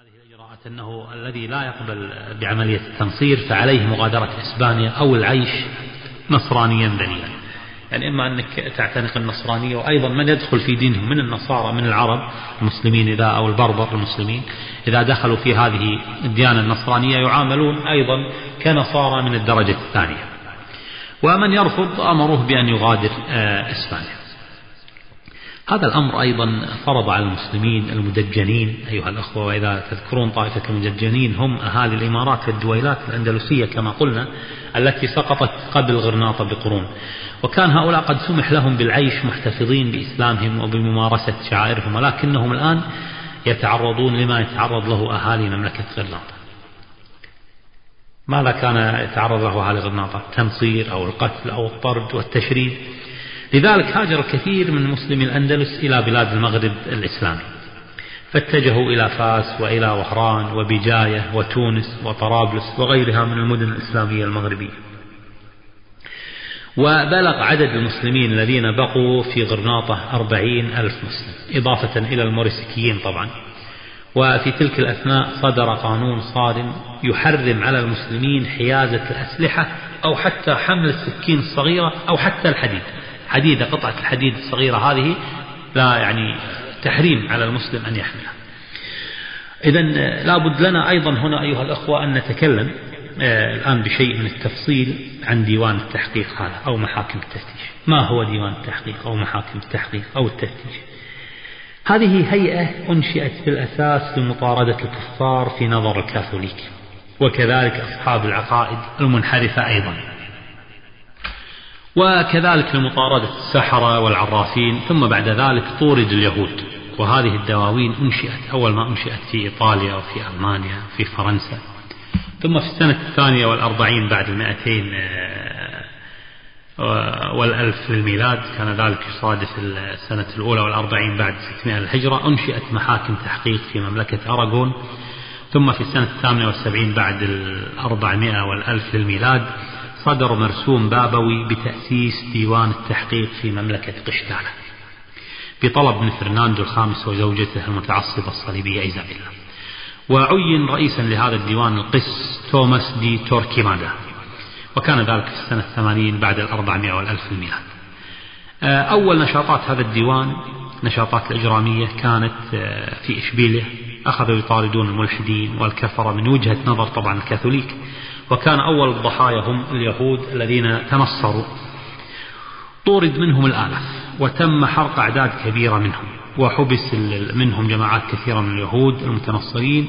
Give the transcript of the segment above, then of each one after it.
هذه الإجراءات أنه الذي لا يقبل بعملية التنصير فعليه مغادرة إسبانيا أو العيش نصرانيا ذليلا. يعني إما أنك تعتنق النصرانية وأيضا من يدخل في دينهم؟ من النصارى من العرب المسلمين إذا أو البربر المسلمين. إذا دخلوا في هذه الديانة النصرانية يعاملون أيضا كنصارى من الدرجة الثانية. ومن يرفض أمره بأن يغادر آه، إسبانيا. هذا الأمر أيضا فرض على المسلمين المدجنين أيها الأخوة وإذا تذكرون طائفة المدجنين هم أهالي الإمارات والدويلات الأندلسية كما قلنا التي سقطت قبل غرناطة بقرون. وكان هؤلاء قد سمح لهم بالعيش محتفظين بإسلامهم وبممارسة شعائرهم ولكنهم الآن يتعرضون لما يتعرض له أهالي مملكة غرناطة. ماذا كان يتعرض له أهالي غرناطة؟ التنصير أو القتل أو الطرد والتشريد. لذلك هاجر كثير من مسلمي الأندلس إلى بلاد المغرب الإسلامي. فاتجهوا إلى فاس وإلى وهران وبجاية وتونس وطرابلس وغيرها من المدن الإسلامية المغربية. وبلغ عدد المسلمين الذين بقوا في غرناطة أربعين ألف مسلم إضافة إلى الموريسكيين طبعا. وفي تلك الأثناء صدر قانون صارم يحرم على المسلمين حيازة الأسلحة أو حتى حمل السكين الصغيرة أو حتى الحديد. حديدة قطعة الحديد الصغيرة هذه لا يعني تحريم على المسلم أن يحملها. إذا لابد لنا أيضا هنا أيها الأخوة أن نتكلم آه، الآن بشيء من التفصيل عن ديوان التحقيق هذا أو محاكم التفتيش. ما هو ديوان التحقيق أو محاكم التحقيق أو التفتيش؟ هذه هيئة أنشئت في الأساس لمطاردة الكفار في نظر الكاثوليك وكذلك أصحاب العقائد المنحرفة أيضا. وكذلك لمطاردة السحرة والعرافين ثم بعد ذلك طورد اليهود. وهذه الدواوين أنشئت أول ما أنشئت في إيطاليا وفي ألمانيا في فرنسا. ثم في السنة الثانية والأربعين بعد المائتين آه، والألف للميلاد كان ذلك يصادف السنة الأولى والأربعين بعد 600 الهجرة أنشئت محاكم تحقيق في مملكة أراغون. ثم في السنة الثامنة والسبعين بعد الأربعمائة والألف للميلاد صدر مرسوم بابوي بتأسيس ديوان التحقيق في مملكة قشتالة بطلب من فرناندو الخامس وزوجته المتعصبة الصليبية إيزابيلا. وعين رئيسا لهذا الديوان القس توماس دي توركيمادا وكان ذلك في السنة الثمانين بعد الأربعمائة والألف الميلاد. آه، أول نشاطات هذا الديوان نشاطات الإجرامية كانت آه، في إشبيلية أخذوا يطاردون الملحدين والكفرة من وجهة نظر طبعا الكاثوليك. وكان أول الضحايا هم اليهود الذين تنصروا. طورد منهم الآلاف وتم حرق أعداد كبيرة منهم وحبس منهم جماعات كثيرة من اليهود المتنصرين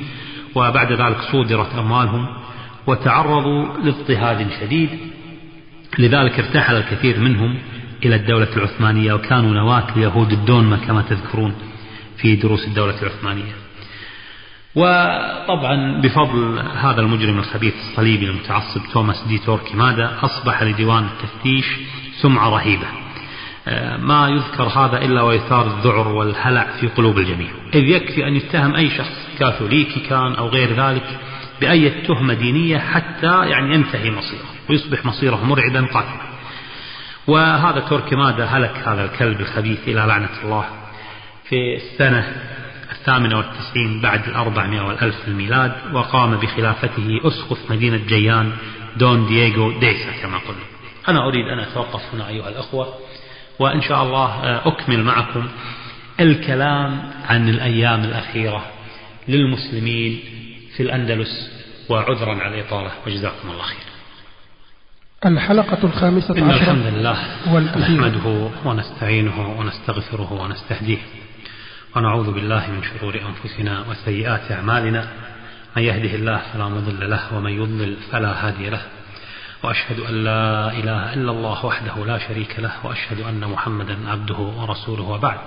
وبعد ذلك صودرت أموالهم وتعرضوا لاضطهاد شديد. لذلك ارتحل الكثير منهم إلى الدولة العثمانية وكانوا نواة ليهود الدونمة كما تذكرون في دروس الدولة العثمانية. وطبعا بفضل هذا المجرم الخبيث الصليبي المتعصب توماس دي توركيمادا أصبح لديوان التفتيش سمعة رهيبة. آه، ما يذكر هذا إلا ويثار الذعر والهلع في قلوب الجميع. إذ يكفي أن يتهم أي شخص كاثوليكي كان أو غير ذلك بأي تهمة دينية حتى يعني ينتهي مصيره ويصبح مصيره مرعبا قاتلا. وهذا توركيمادا هلك هذا الكلب الخبيث إلى لعنة الله في السنة الثامنة والتسعين بعد الأربعمائة والألف الميلاد وقام بخلافته أسقف مدينة جيان دون دييغو ديسا كما قلنا. أنا أريد أن أتوقف هنا أيها الأخوة وإن شاء الله آه، أكمل معكم الكلام عن الأيام الأخيرة للمسلمين في الأندلس وعذرا على الإطالة وجزاكم الله خير الحلقة الخامسة إن الحمد لله نحمده ونستعينه ونستغفره ونستهديه. ونعوذ بالله من شرور أنفسنا وسيئات أعمالنا. من يهده الله فلا مضل له ومن يضلل فلا هادي له. وأشهد أن لا إله إلا الله وحده لا شريك له وأشهد أن محمدا عبده ورسوله وبعد.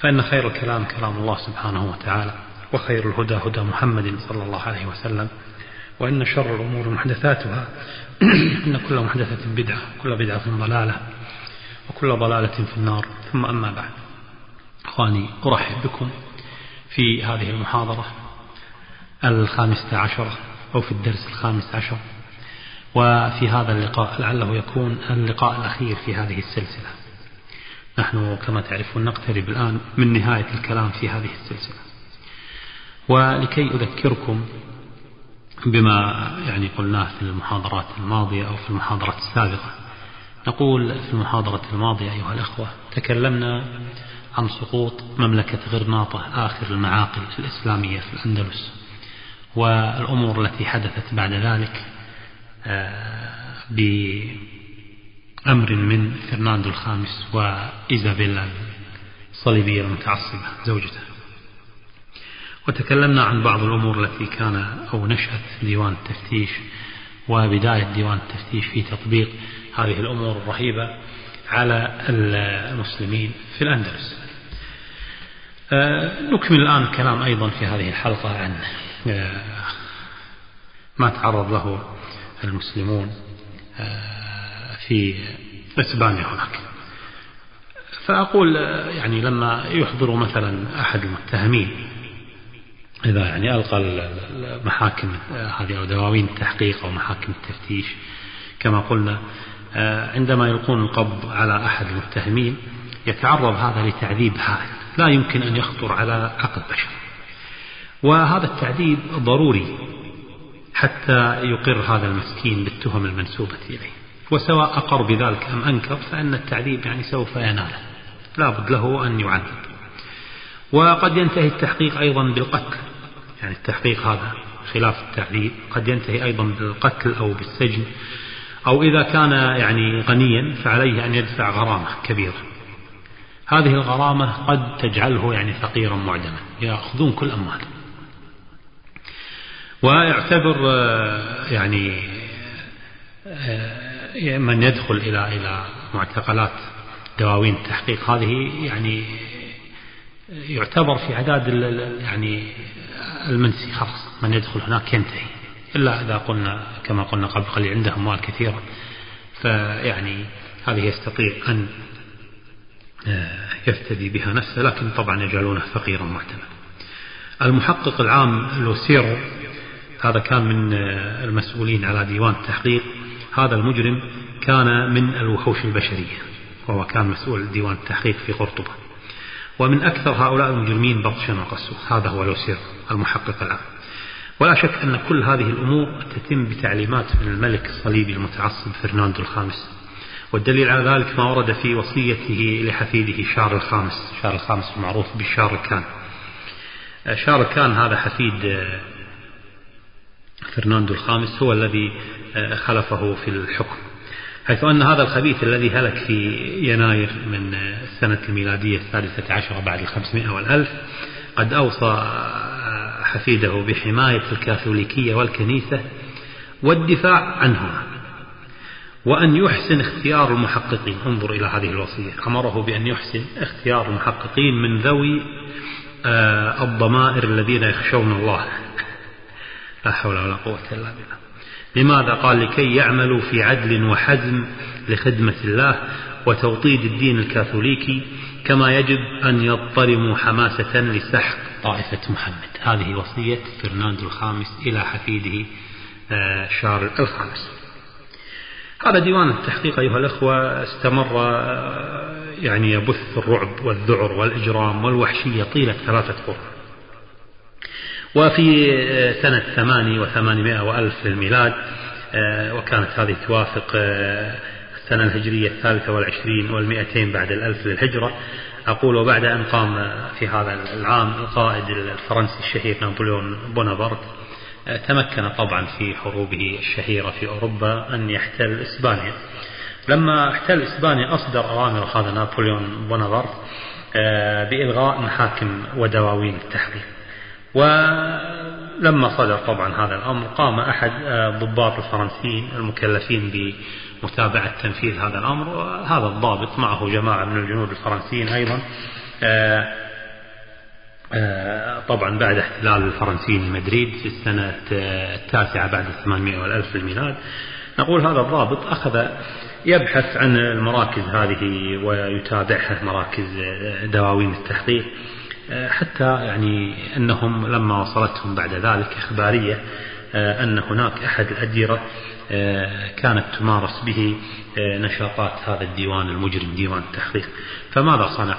فإن خير الكلام كلام الله سبحانه وتعالى وخير الهدى هدى محمد صلى الله عليه وسلم وإن شر الأمور محدثاتها. إن كل محدثة بدعة كل بدعة ضلالة وكل ضلالة في النار. ثم أما بعد. إخواني أرحب بكم في هذه المحاضرة الخامسة عشرة أو في الدرس الخامس عشر. وفي هذا اللقاء لعله يكون اللقاء الأخير في هذه السلسلة. نحن كما تعرفون نقترب الآن من نهاية الكلام في هذه السلسلة. ولكي أذكركم بما يعني قلناه في المحاضرات الماضية أو في المحاضرات السابقة نقول في المحاضرة الماضية أيها الأخوة تكلمنا عن سقوط مملكة غرناطة آخر المعاقل الإسلامية في الأندلس والأمور التي حدثت بعد ذلك آه، بأمر من فرناندو الخامس وإيزابيلا الصليبية المتعصبة زوجته. وتكلمنا عن بعض الأمور التي كان أو نشأت ديوان التفتيش وبداية ديوان التفتيش في تطبيق هذه الأمور الرهيبة على المسلمين في الأندلس. نكمل الآن الكلام أيضا في هذه الحلقة عن آه، ما تعرض له المسلمون آه، في إسبانيا هناك. فأقول يعني لما يحضر مثلا أحد المتهمين إذا يعني ألقى المحاكم هذه أو دواوين التحقيق أو محاكم التفتيش كما قلنا عندما يلقون القبض على أحد المتهمين يتعرض هذا لتعذيب هائل. لا يمكن أن يخطر على عقل بشر. وهذا التعذيب ضروري حتى يقر هذا المسكين بالتهم المنسوبة إليه. وسواء أقر بذلك أم أنكر فإن التعذيب يعني سوف يناله لا بد له أن يعذب. وقد ينتهي التحقيق أيضا بالقتل. يعني التحقيق هذا خلاف التعذيب. قد ينتهي أيضا بالقتل أو بالسجن. أو إذا كان يعني غنيا فعليه أن يدفع غرامة كبيرة. هذه الغرامة قد تجعله يعني فقيرا معدما يأخذون كل أمواله ويعتبر آه، يعني آه، من يدخل إلى إلى معتقلات دواوين التحقيق هذه يعني يعتبر في عداد يعني المنسي خلاص من يدخل هناك ينتهي. إلا إذا قلنا كما قلنا قبل قليل عنده أموال كثيرة. فيعني هذه يستطيع أن آه، يفتدي بها نفسه لكن طبعا يجعلونه فقيرا معتمدا المحقق العام لوسيرو هذا كان من آه، المسؤولين على ديوان التحقيق. هذا المجرم كان من الوحوش البشرية وهو كان مسؤول ديوان التحقيق في قرطبة. ومن أكثر هؤلاء المجرمين بطشا وقسوة هذا هو لوسيرو المحقق العام. ولا شك أن كل هذه الأمور تتم بتعليمات من الملك الصليبي المتعصب فرناندو الخامس. والدليل على ذلك ما ورد في وصيته لحفيده شار الخامس شار الخامس المعروف بالشار الكان شار الكان هذا حفيد آه، فرناندو الخامس هو الذي آه، خلفه في الحكم. حيث أن هذا الخبيث الذي هلك في يناير من آه، السنة الميلادية الثالثة عشرة بعد الخمسمائة والألف قد أوصى حفيده بحماية الكاثوليكية والكنيسة والدفاع عنهما. وأن يحسن اختيار المحققين. انظر إلى هذه الوصية. أمره بأن يحسن اختيار المحققين من ذوي آه، الضمائر الذين يخشون الله. لا حول ولا قوة إلا بالله. لماذا؟ قال لكي يعملوا في عدل وحزم لخدمة الله وتوطيد الدين الكاثوليكي كما يجب أن يضطرموا حماسة لسحق طائفة محمد. هذه وصية فرناندو الخامس إلى حفيده آه، شارل الخامس. هذا ديوان التحقيق أيها الأخوة استمر يعني يبث الرعب والذعر والإجرام والوحشية طيلة ثلاثة قرون. وفي سنة ثماني وثمانمائة وألف للميلاد وكانت هذه توافق السنة الهجرية الثالثة والعشرين والمئتين بعد الألف للهجرة. أقول وبعد أن قام في هذا العام القائد الفرنسي الشهير نابليون بونابرت تمكن طبعا في حروبه الشهيرة في أوروبا أن يحتل إسبانيا. لما احتل إسبانيا أصدر أوامر هذا نابليون بونابرت آه، بإلغاء محاكم ودواوين التحرير. ولما صدر طبعا هذا الأمر قام أحد الضباط آه، الفرنسيين المكلفين بمتابعة تنفيذ هذا الأمر. وهذا الضابط معه جماعة من الجنود الفرنسيين أيضا آه، طبعا بعد احتلال الفرنسيين لمدريد في السنة التاسعة بعد 800 والألف الميلاد نقول هذا الضابط أخذ يبحث عن المراكز هذه ويتابعها مراكز دواوين التحقيق آه، حتى يعني أنهم لما وصلتهم بعد ذلك إخبارية آه، أن هناك أحد الأديرة كانت تمارس به نشاطات هذا الديوان المجرم ديوان التحقيق. فماذا صنع؟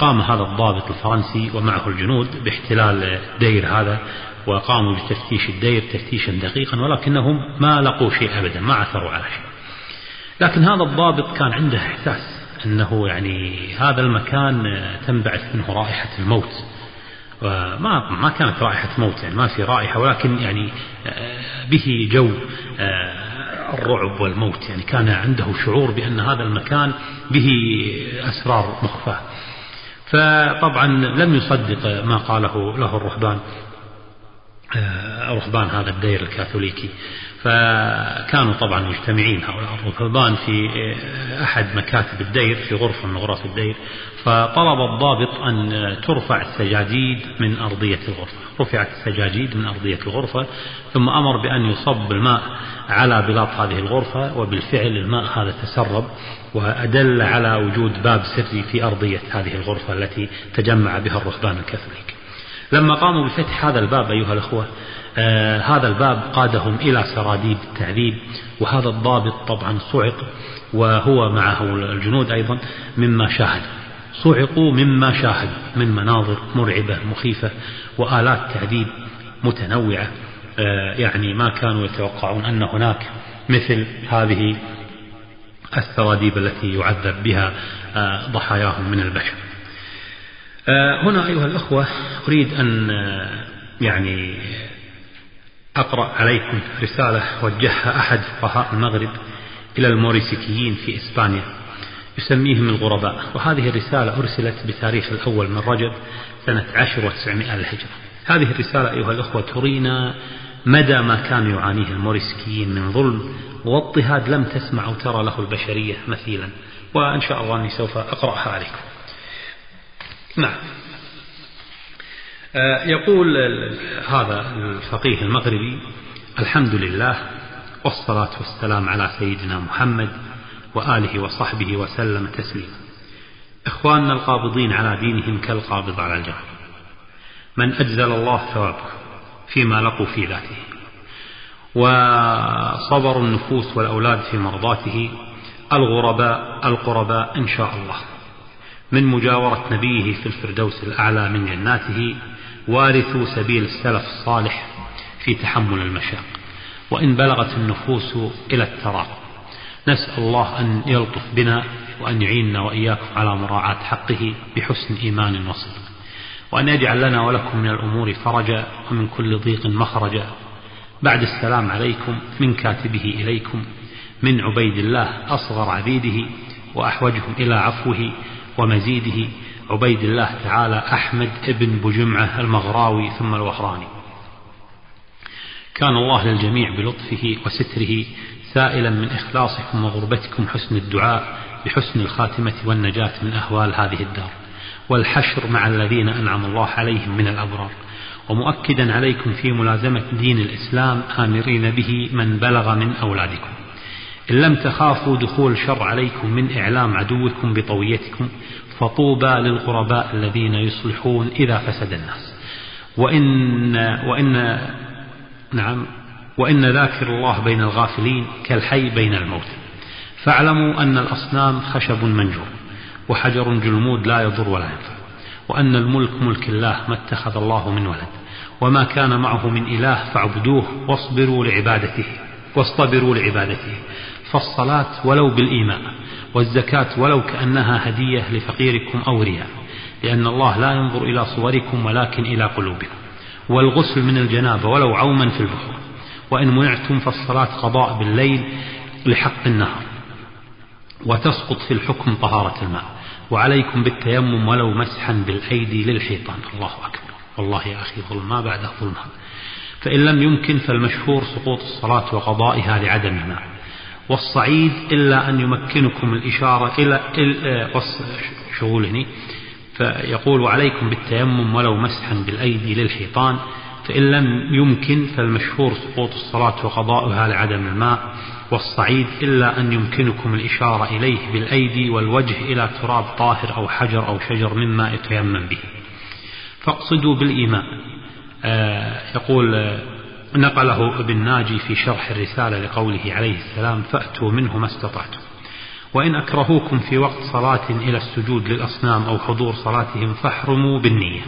قام هذا الضابط الفرنسي ومعه الجنود باحتلال الدير هذا وقاموا بتفتيش الدير تفتيشا دقيقا ولكنهم ما لقوا شيء أبدا ما عثروا على شيء. لكن هذا الضابط كان عنده إحساس أنه يعني هذا المكان تنبعث منه رائحة الموت. ما ما كانت رائحة موت يعني ما في رائحة ولكن يعني به جو الرعب والموت. يعني كان عنده شعور بأن هذا المكان به أسرار مخفاة. فطبعا لم يصدق ما قاله له الرهبان رهبان هذا الدير الكاثوليكي. فكانوا طبعا مجتمعين هؤلاء الرهبان في أحد مكاتب الدير في غرفة من غرف الدير. فطلب الضابط أن ترفع السجاجيد من أرضية الغرفة. رفعت السجاجيد من أرضية الغرفة ثم أمر بأن يصب الماء على بلاط هذه الغرفة وبالفعل الماء هذا تسرب وأدل على وجود باب سري في أرضية هذه الغرفة التي تجمع بها الرهبان الكاثوليك. لما قاموا بفتح هذا الباب أيها الأخوة آه هذا الباب قادهم إلى سراديب التعذيب وهذا الضابط طبعا صعق وهو معه الجنود أيضا مما شاهد. صعقوا مما شاهد من مناظر مرعبة مخيفة وآلات تعذيب متنوعة آه يعني ما كانوا يتوقعون أن هناك مثل هذه السراديب التي يعذب بها آه ضحاياهم من البشر. هنا أيها الأخوة أريد أن يعني أقرأ عليكم رسالة وجهها أحد فقهاء المغرب إلى الموريسيكيين في إسبانيا يسميهم الغرباء. وهذه الرسالة أرسلت بتاريخ الأول من رجب سنة عشر وتسعمائة للهجرة. هذه الرسالة أيها الأخوة ترينا مدى ما كانوا يعانيه الموريسكيين من ظلم واضطهاد لم تسمع أو ترى له البشرية مثيلا. وإن شاء الله أني سوف أقرأها عليكم. نعم. يقول هذا الفقيه المغربي الحمد لله والصلاة والسلام على سيدنا محمد وآله وصحبه وسلم تسليما. إخواننا القابضين على دينهم كالقابض على الجمر من أجزل الله ثوابه فيما لقوا في ذاته. وصبر النفوس والأولاد في مرضاته. الغرباء القرباء إن شاء الله. من مجاورة نبيه في الفردوس الأعلى من جناته وارثوا سبيل السلف الصالح في تحمل المشاق. وإن بلغت النفوس إلى التراق نسأل الله أن يلطف بنا وأن يعيننا وإياكم على مراعاة حقه بحسن إيمان وصدق. وأن يجعل لنا ولكم من الأمور فرجا ومن كل ضيق مخرجا. بعد السلام عليكم من كاتبه إليكم من عبيد الله أصغر عبيده وأحوجهم إلى عفوه ومزيده عبيد الله تعالى أحمد ابن بجمعة المغراوي ثم الوهراني. كان الله للجميع بلطفه وستره سائلا من إخلاصكم وغربتكم حسن الدعاء بحسن الخاتمة والنجاة من أهوال هذه الدار. والحشر مع الذين أنعم الله عليهم من الأبرار. ومؤكدا عليكم في ملازمة دين الإسلام آمرين به من بلغ من أولادكم. إن لم تخافوا دخول شر عليكم من إعلام عدوكم بطويتكم فطوبى للغرباء الذين يصلحون إذا فسد الناس. وإن وإن نعم وإن ذاكر الله بين الغافلين كالحي بين الموت. فاعلموا أن الأصنام خشب منجور وحجر جلمود لا يضر ولا ينفع وأن الملك ملك الله ما اتخذ الله من ولد وما كان معه من إله فاعبدوه واصبروا لعبادته واصطبروا لعبادته. فالصلاة ولو بالإيمان والزكاة ولو كأنها هدية لفقيركم أو رياء لأن الله لا ينظر إلى صوركم ولكن إلى قلوبكم. والغسل من الجنابة ولو عوما في البحور وإن منعتم فالصلاة قضاء بالليل لحق النهار. وتسقط في الحكم طهارة الماء وعليكم بالتيمم ولو مسحا بالأيدي للحيطان. الله أكبر. والله يا أخي ظلم ما بعده ظلم فإن لم يمكن فالمشهور سقوط الصلاة وقضائها لعدم الماء. والصعيد إلا أن يمكنكم الإشارة إلى شغول هنا فيقول عليكم بالتيمم ولو مسحا بالأيدي للحيطان فإن لم يمكن فالمشهور سقوط الصلاة وقضاؤها لعدم الماء. والصعيد إلا أن يمكنكم الإشارة إليه بالأيدي والوجه إلى تراب طاهر أو حجر أو شجر مما يتيمم به. فاقصدوا بالإيمان آه يقول آه نقله ابن ناجي في شرح الرسالة لقوله عليه السلام فأتوا منه ما استطعتم. وإن أكرهوكم في وقت صلاة إلى السجود للأصنام أو حضور صلاتهم فاحرموا بالنية.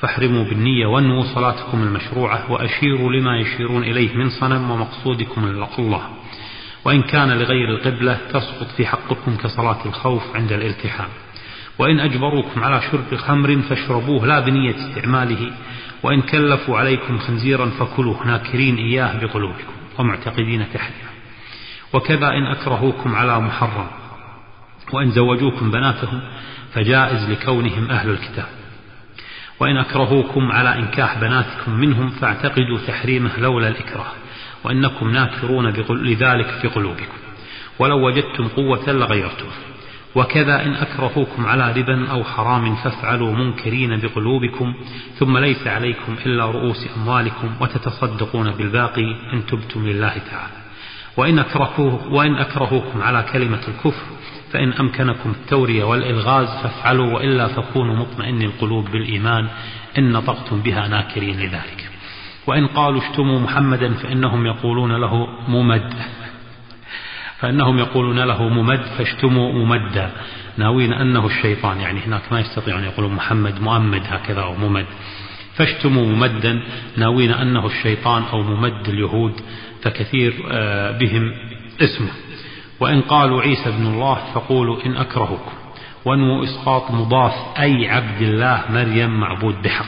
فاحرموا بالنية وانووا صلاتكم المشروعة وأشيروا لما يشيرون إليه من صنم ومقصودكم الله. وإن كان لغير القبلة تسقط في حقكم كصلاة الخوف عند الالتحام. وإن أجبروكم على شرب خمر فاشربوه لا بنية استعماله وإن كلفوا عليكم خنزيرا فكلوه ناكرين إياه بقلوبكم ومعتقدين تحريمه وكذا إن أكرهوكم على محرم وإن زوجوكم بناتهم فجائز لكونهم أهل الكتاب. وإن أكرهوكم على إنكاح بناتكم منهم فاعتقدوا تحريمه لولا الإكراه وإنكم ناكرون لذلك في قلوبكم. ولو وجدتم قوة لغيرتم وكذا إن أكرهوكم على ربا أو حرام فافعلوا منكرين بقلوبكم ثم ليس عليكم إلا رؤوس أموالكم وتتصدقون بالباقي إن تبتم لله تعالى. وإن, أكرهوه وإن أكرهوكم على كلمة الكفر فإن أمكنكم التورية والإلغاز فافعلوا وإلا فكونوا مطمئن القلوب بالإيمان إن نطقتم بها ناكرين لذلك. وإن قالوا اشتموا محمدا فإنهم يقولون له ممد. فإنهم يقولون له ممد فاشتموا ممدا. ناوين أنه الشيطان يعني هناك ما يستطيعون يقولون محمد مؤمد هكذا أو ممد. فاشتموا ممدا ناوين أنه الشيطان أو ممد اليهود فكثير آه، بهم اسمه. وإن قالوا عيسى ابن الله فقولوا إن أكرهكم. وانووا إسقاط مضاف أي عبد الله مريم معبود بحق.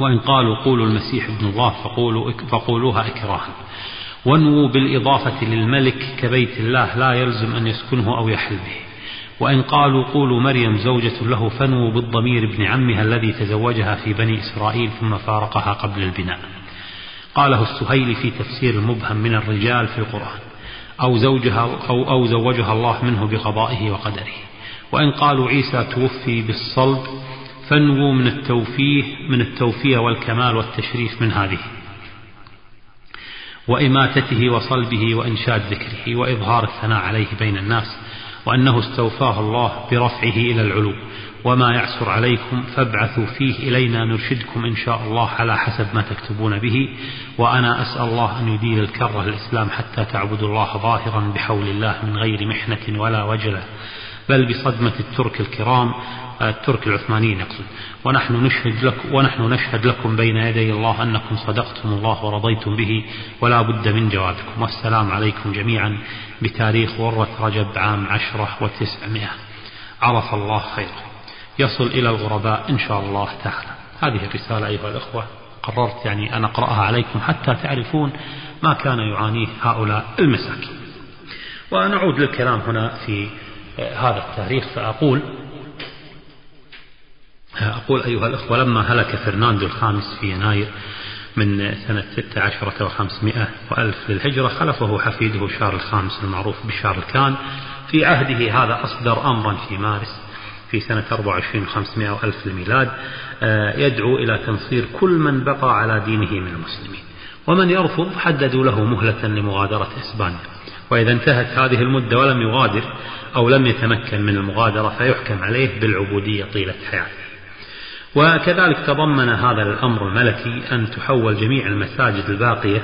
وإن قالوا قولوا المسيح ابن الله فقولوا فقولوها إكراها. وانووا بالإضافة للملك كبيت الله لا يلزم أن يسكنه أو يحل به. وإن قالوا قولوا مريم زوجة له فانووا بالضمير ابن عمها الذي تزوجها في بني إسرائيل ثم فارقها قبل البناء. قاله السهيلي في تفسير المبهم من الرجال في القرآن أو زوجها أو, أو زوجها الله منه بقضائه وقدره. وإن قالوا عيسى توفي بالصلب فانووا من التوفيه من التوفية والكمال والتشريف من هذه. وإماتته وصلبه وإنشاد ذكره وإظهار الثناء عليه بين الناس وأنه استوفاه الله برفعه إلى العلو. وما يعسر عليكم فابعثوا فيه إلينا نرشدكم إن شاء الله على حسب ما تكتبون به. وأنا أسأل الله أن يديل الكره الإسلام حتى تعبدوا الله ظاهرا بحول الله من غير محنة ولا وجلة. بل بصدمة الترك الكرام الترك العثمانيين يقصد ونحن نشهد لك ونحن نشهد لكم بين يدي الله أنكم صدقتم الله ورضيتم به ولا بد من جوابكم. والسلام عليكم جميعا بتاريخ ورة رجب عام عشرة وتسعمائة. عرف الله خيرا يصل إلى الغرباء إن شاء الله تعالى. هذه الرسالة أيها الأخوة قررت يعني أن أقرأها عليكم حتى تعرفون ما كان يعانيه هؤلاء المساكين. ونعود للكلام هنا في هذا التاريخ فأقول أقول أيها الأخوة لما هلك فرناندو الخامس في يناير من سنة ستة عشرة وخمسمائة وألف للهجرة خلفه حفيده شارل الخامس المعروف بشارل كان. في عهده هذا أصدر أمرا في مارس في سنة 24 500 وألف الميلاد آه، يدعو إلى تنصير كل من بقى على دينه من المسلمين. ومن يرفض حددوا له مهلة لمغادرة إسبانيا. وإذا انتهت هذه المدة ولم يغادر أو لم يتمكن من المغادرة فيحكم عليه بالعبودية طيلة حياته. وكذلك تضمن هذا الأمر الملكي أن تحول جميع المساجد الباقية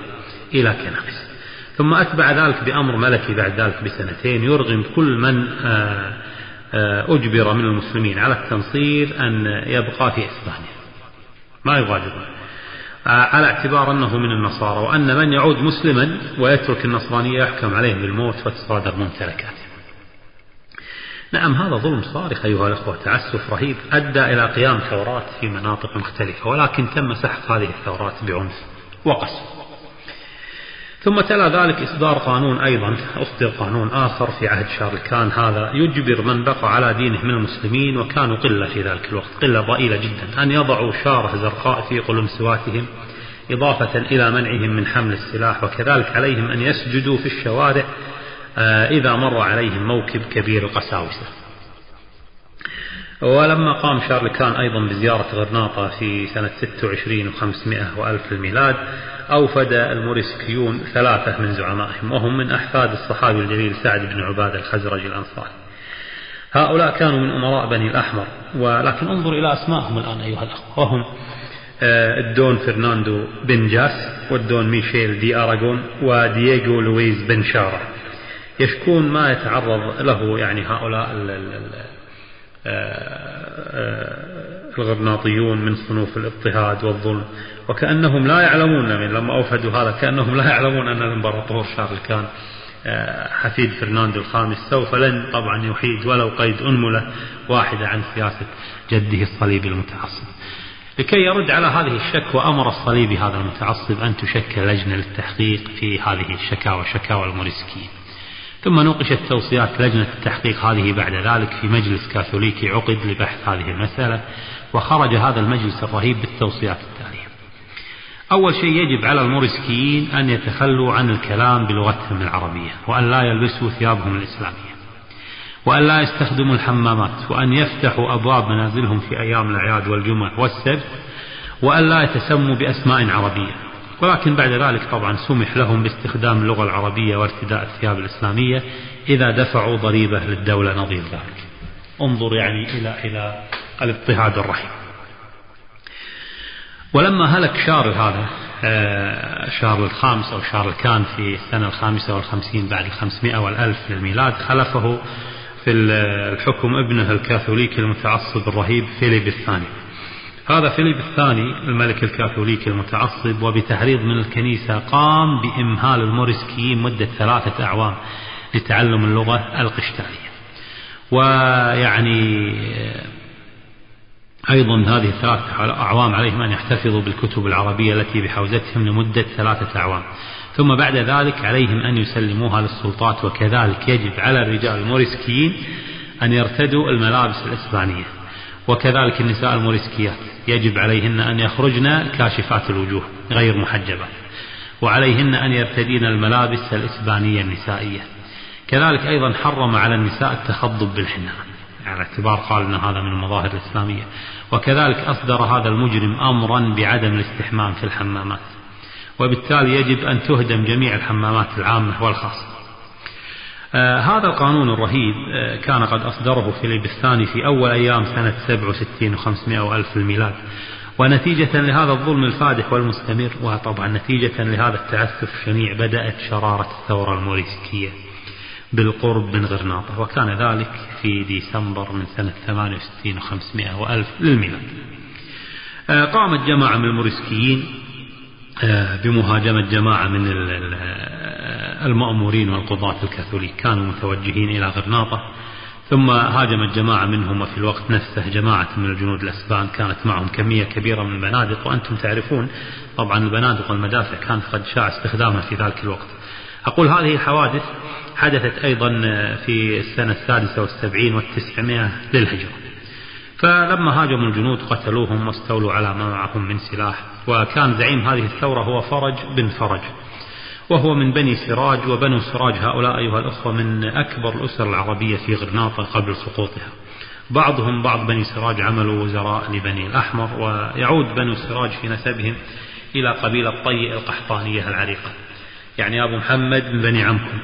إلى كنائس. ثم أتبع ذلك بأمر ملكي بعد ذلك بسنتين يرغم كل من آه، آه، أجبر من المسلمين على التنصير أن يبقى في إسبانيا. ما يغادرون. آه، على اعتبار أنه من النصارى وأن من يعود مسلما ويترك النصرانية يحكم عليه بالموت وتصادر ممتلكاته نعم هذا ظلم صارخ أيها الأخوة. تعسف رهيب أدى إلى قيام ثورات في مناطق مختلفة ولكن تم سحق هذه الثورات بعنف وقسوة ثم تلا ذلك إصدار قانون أيضا أصدر قانون آخر في عهد شارل كان. هذا يجبر من بقى على دينه من المسلمين وكانوا قلة في ذلك الوقت قلة ضئيلة جدا أن يضعوا شارة زرقاء في قلمسواتهم إضافة إلى منعهم من حمل السلاح وكذلك عليهم أن يسجدوا في الشوارع إذا مر عليهم موكب كبير القساوسة. ولما قام شارل كان أيضا بزيارة غرناطة في سنة 26 و500 وألف الميلاد أوفد الموريسكيون ثلاثة من زعمائهم وهم من أحفاد الصحابي الجليل سعد بن عبادة الخزرج الأنصاري. هؤلاء كانوا من أمراء بني الأحمر ولكن انظر إلى أسمائهم الآن أيها الأخوة. وهم آه، الدون فرناندو بن جاس والدون ميشيل دي أراغون ودييغو لوبيز بن شارع يشكون ما يتعرض له يعني هؤلاء الغرناطيون من صنوف الاضطهاد والظلم. وكأنهم لا يعلمون من لما أوفدوا هذا كأنهم لا يعلمون أن الإمبراطور شارل كان آه، حفيد فرناندو الخامس. سوف لن طبعا يحيد ولو قيد أنملة واحدة عن سياسة جده الصليبي المتعصب. لكي يرد على هذه الشكوى أمر الصليبي هذا المتعصب أن تشكل لجنة للتحقيق في هذه الشكاوى شكاوى الموريسكيين. ثم نوقشت توصيات لجنة التحقيق هذه بعد ذلك في مجلس كاثوليكي عقد لبحث هذه المسألة وخرج هذا المجلس الرهيب بالتوصيات التالية. أول شيء يجب على الموريسكيين أن يتخلوا عن الكلام بلغتهم العربية وأن لا يلبسوا ثيابهم الإسلامية وأن لا يستخدموا الحمامات وأن يفتحوا أبواب منازلهم في أيام الأعياد والجمع والسبت وأن لا يتسموا بأسماء عربية. ولكن بعد ذلك طبعا سمح لهم باستخدام اللغة العربية وارتداء الثياب الإسلامية إذا دفعوا ضريبة للدولة نظير ذلك. انظر يعني إلى إلى الاضطهاد الرحيم. ولما هلك شارل هذا آه، شارل الخامس أو شارل كان في السنة الخامسة والخمسين بعد الخمسمائة والألف للميلاد خلفه في الحكم ابنه الكاثوليكي المتعصب الرهيب فيليب الثاني. هذا فيليب الثاني الملك الكاثوليكي المتعصب وبتحريض من الكنيسة قام بإمهال الموريسكيين مدة ثلاثة أعوام لتعلم اللغة القشتالية ويعني أيضا هذه الثلاثة أعوام عليهم أن يحتفظوا بالكتب العربية التي بحوزتهم لمدة ثلاثة أعوام. ثم بعد ذلك عليهم أن يسلموها للسلطات وكذلك يجب على الرجال الموريسكيين أن يرتدوا الملابس الإسبانية. وكذلك النساء الموريسكيات يجب عليهن أن يخرجن كاشفات الوجوه غير محجبات وعليهن أن يرتدين الملابس الإسبانية النسائية. كذلك أيضا حرم على النساء التخضب بالحناء على اعتبار قال أن هذا من المظاهر الإسلامية. وكذلك أصدر هذا المجرم أمرا بعدم الاستحمام في الحمامات. وبالتالي يجب أن تهدم جميع الحمامات العامة والخاصة. هذا القانون الرهيب آه كان قد أصدره فيليب الثاني في أول أيام سنة 67 و500 وألف الميلاد. ونتيجة لهذا الظلم الفادح والمستمر وطبعا نتيجة لهذا التعسف الشنيع بدأت شرارة الثورة الموريسكية بالقرب من غرناطة وكان ذلك في ديسمبر من سنة 68 و500 وألف للميلاد. آه قامت جماعة من الموريسكيين آه، بمهاجمة جماعة من المأمورين والقضاة الكاثوليك. كانوا متوجهين إلى غرناطة ثم هاجمت جماعة منهم وفي الوقت نفسه جماعة من الجنود الأسبان كانت معهم كمية كبيرة من البنادق وأنتم تعرفون طبعا البنادق والمدافع كانت قد شاع استخدامها في ذلك الوقت. أقول هذه الحوادث حدثت أيضا في السنة السادسة والسبعين والتسعمائة للهجرة. فلما هاجموا الجنود قتلوهم واستولوا على ما معهم من سلاح وكان زعيم هذه الثورة هو فرج بن فرج. وهو من بني سراج وبنو سراج هؤلاء أيها الأخوة من أكبر الأسر العربية في غرناطة قبل سقوطها. بعضهم بعض بني سراج عملوا وزراء لبني الأحمر ويعود بنو سراج في نسبهم إلى قبيلة طي القحطانية العريقة. يعني أبو محمد من بني عمكم.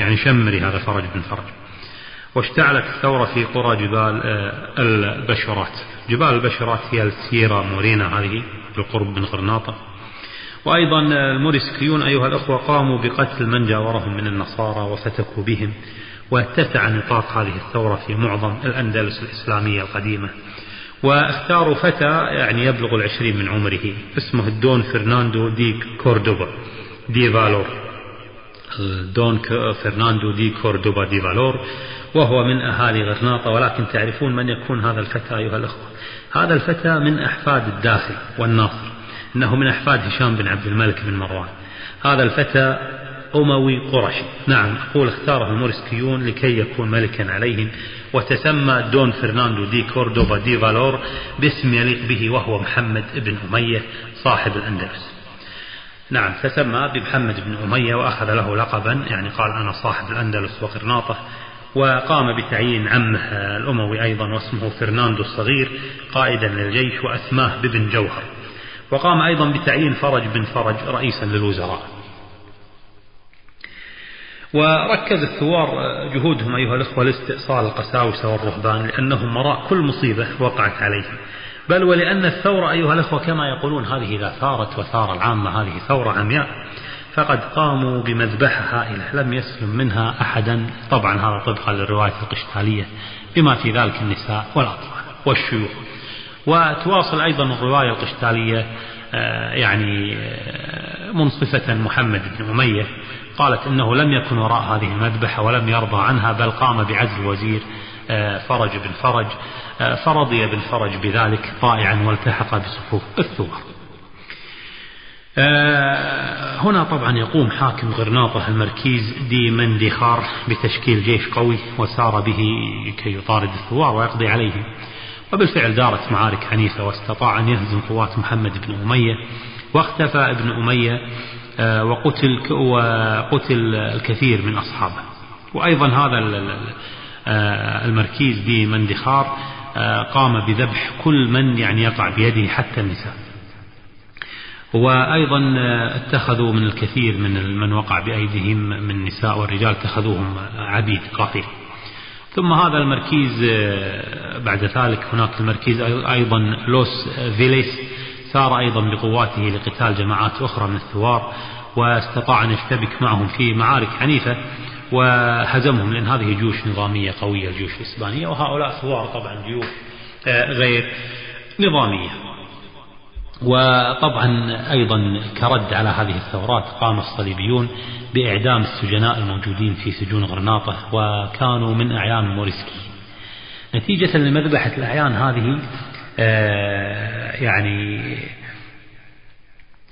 يعني شمري هذا فرج بن فرج. واشتعلت الثورة في قرى جبال آه، البشرات. جبال البشرات هي السيرة مورينا هذه بالقرب من غرناطة. وأيضا الموريسكيون أيها الأخوة قاموا بقتل من جاورهم من النصارى وفتكوا بهم واتسع نطاق هذه الثورة في معظم الأندلس الإسلامية القديمة. واختاروا فتى يعني يبلغ العشرين من عمره اسمه الدون فرناندو دي كوردوبا دي فالور. دون فرناندو دي كوردوبا دي فالور وهو من أهالي غرناطة. ولكن تعرفون من يكون هذا الفتى أيها الأخوة؟ هذا الفتى من أحفاد الداخل والناصر. إنه من أحفاد هشام بن عبد الملك بن مروان. هذا الفتى أموي قرشي نعم أقول اختاره المورسكيون لكي يكون ملكا عليهم وتسمى دون فرناندو دي كوردوبا دي فالور باسم يليق به وهو محمد بن أمية صاحب الأندلس. نعم تسمى بمحمد بن أمية وأخذ له لقبا يعني قال أنا صاحب الأندلس وغرناطة وقام بتعيين عمه الأموي أيضا واسمه فرناندو الصغير قائدا للجيش وأسماه بابن جوهر. وقام أيضا بتعيين فرج بن فرج رئيسا للوزراء. وركز الثوار جهودهم أيها الأخوة لاستئصال القساوسة والرهبان لأنهم وراء كل مصيبة وقعت عليهم. بل ولأن الثورة أيها الأخوة كما يقولون هذه إذا ثارت وثار العامة هذه ثورة عمياء فقد قاموا بمذبحة هائلة لم يسلم منها أحدا. طبعا هذا طبقا للرواية القشتالية بما في ذلك النساء والأطفال والشيوخ. وتواصل أيضا الرواية القشتالية آه، يعني آه، منصفة محمد بن أمية. قالت إنه لم يكن وراء هذه المذبحة ولم يرضى عنها بل قام بعزل الوزير آه، فرج بن فرج فرضي بن فرج بذلك طائعا والتحق بصفوف الثوار. هنا طبعا يقوم حاكم غرناطة المركيز دي مندخار بتشكيل جيش قوي وسار به كي يطارد الثوار ويقضي عليهم وبالفعل دارت معارك عنيفة واستطاع أن يهزم قوات محمد بن أمية واختفى ابن أمية آه، وقتل وقتل الكثير من أصحابه. وأيضا هذا آه، المركيز بمندخار آه، قام بذبح كل من يعني يقع بيده حتى النساء. وأيضا اتخذوا من الكثير من من وقع بأيديهم من النساء والرجال اتخذوهم عبيد قافلة ثم هذا المركيز آه، بعد ذلك هناك المركيز أيضا لوس فيليس سار أيضا بقواته لقتال جماعات أخرى من الثوار واستطاع أن يشتبك معهم في معارك عنيفة وهزمهم لأن هذه جيوش نظامية قوية الجيوش الإسبانية وهؤلاء ثوار طبعا جيوش آه، غير نظامية. وطبعا أيضا كرد على هذه الثورات قام الصليبيون بإعدام السجناء الموجودين في سجون غرناطة وكانوا من أعيان الموريسكي نتيجة لمذبحة الأعيان هذه آه، يعني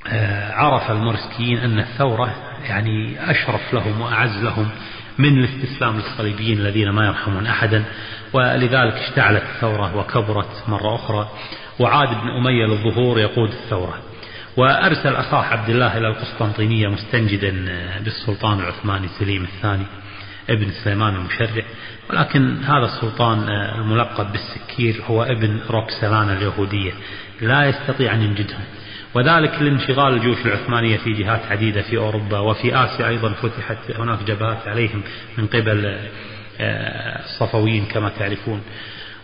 آه، عرف الموريسكيين أن الثورة يعني أشرف لهم وأعز لهم من الاستسلام للصليبيين الذين ما يرحمون أحدا ولذلك اشتعلت الثورة وكبرت مرة أخرى. وعاد ابن أمية للظهور يقود الثورة. وأرسل أخاه عبد الله إلى القسطنطينية مستنجدا بالسلطان العثماني سليم الثاني ابن سليمان المشرع. ولكن هذا السلطان الملقب بالسكير هو ابن روكسلان اليهودية لا يستطيع أن ينجدهم. وذلك لانشغال الجيوش العثمانية في جهات عديدة في أوروبا وفي آسيا أيضا فتحت هناك جبهات عليهم من قبل آه، الصفويين كما تعرفون.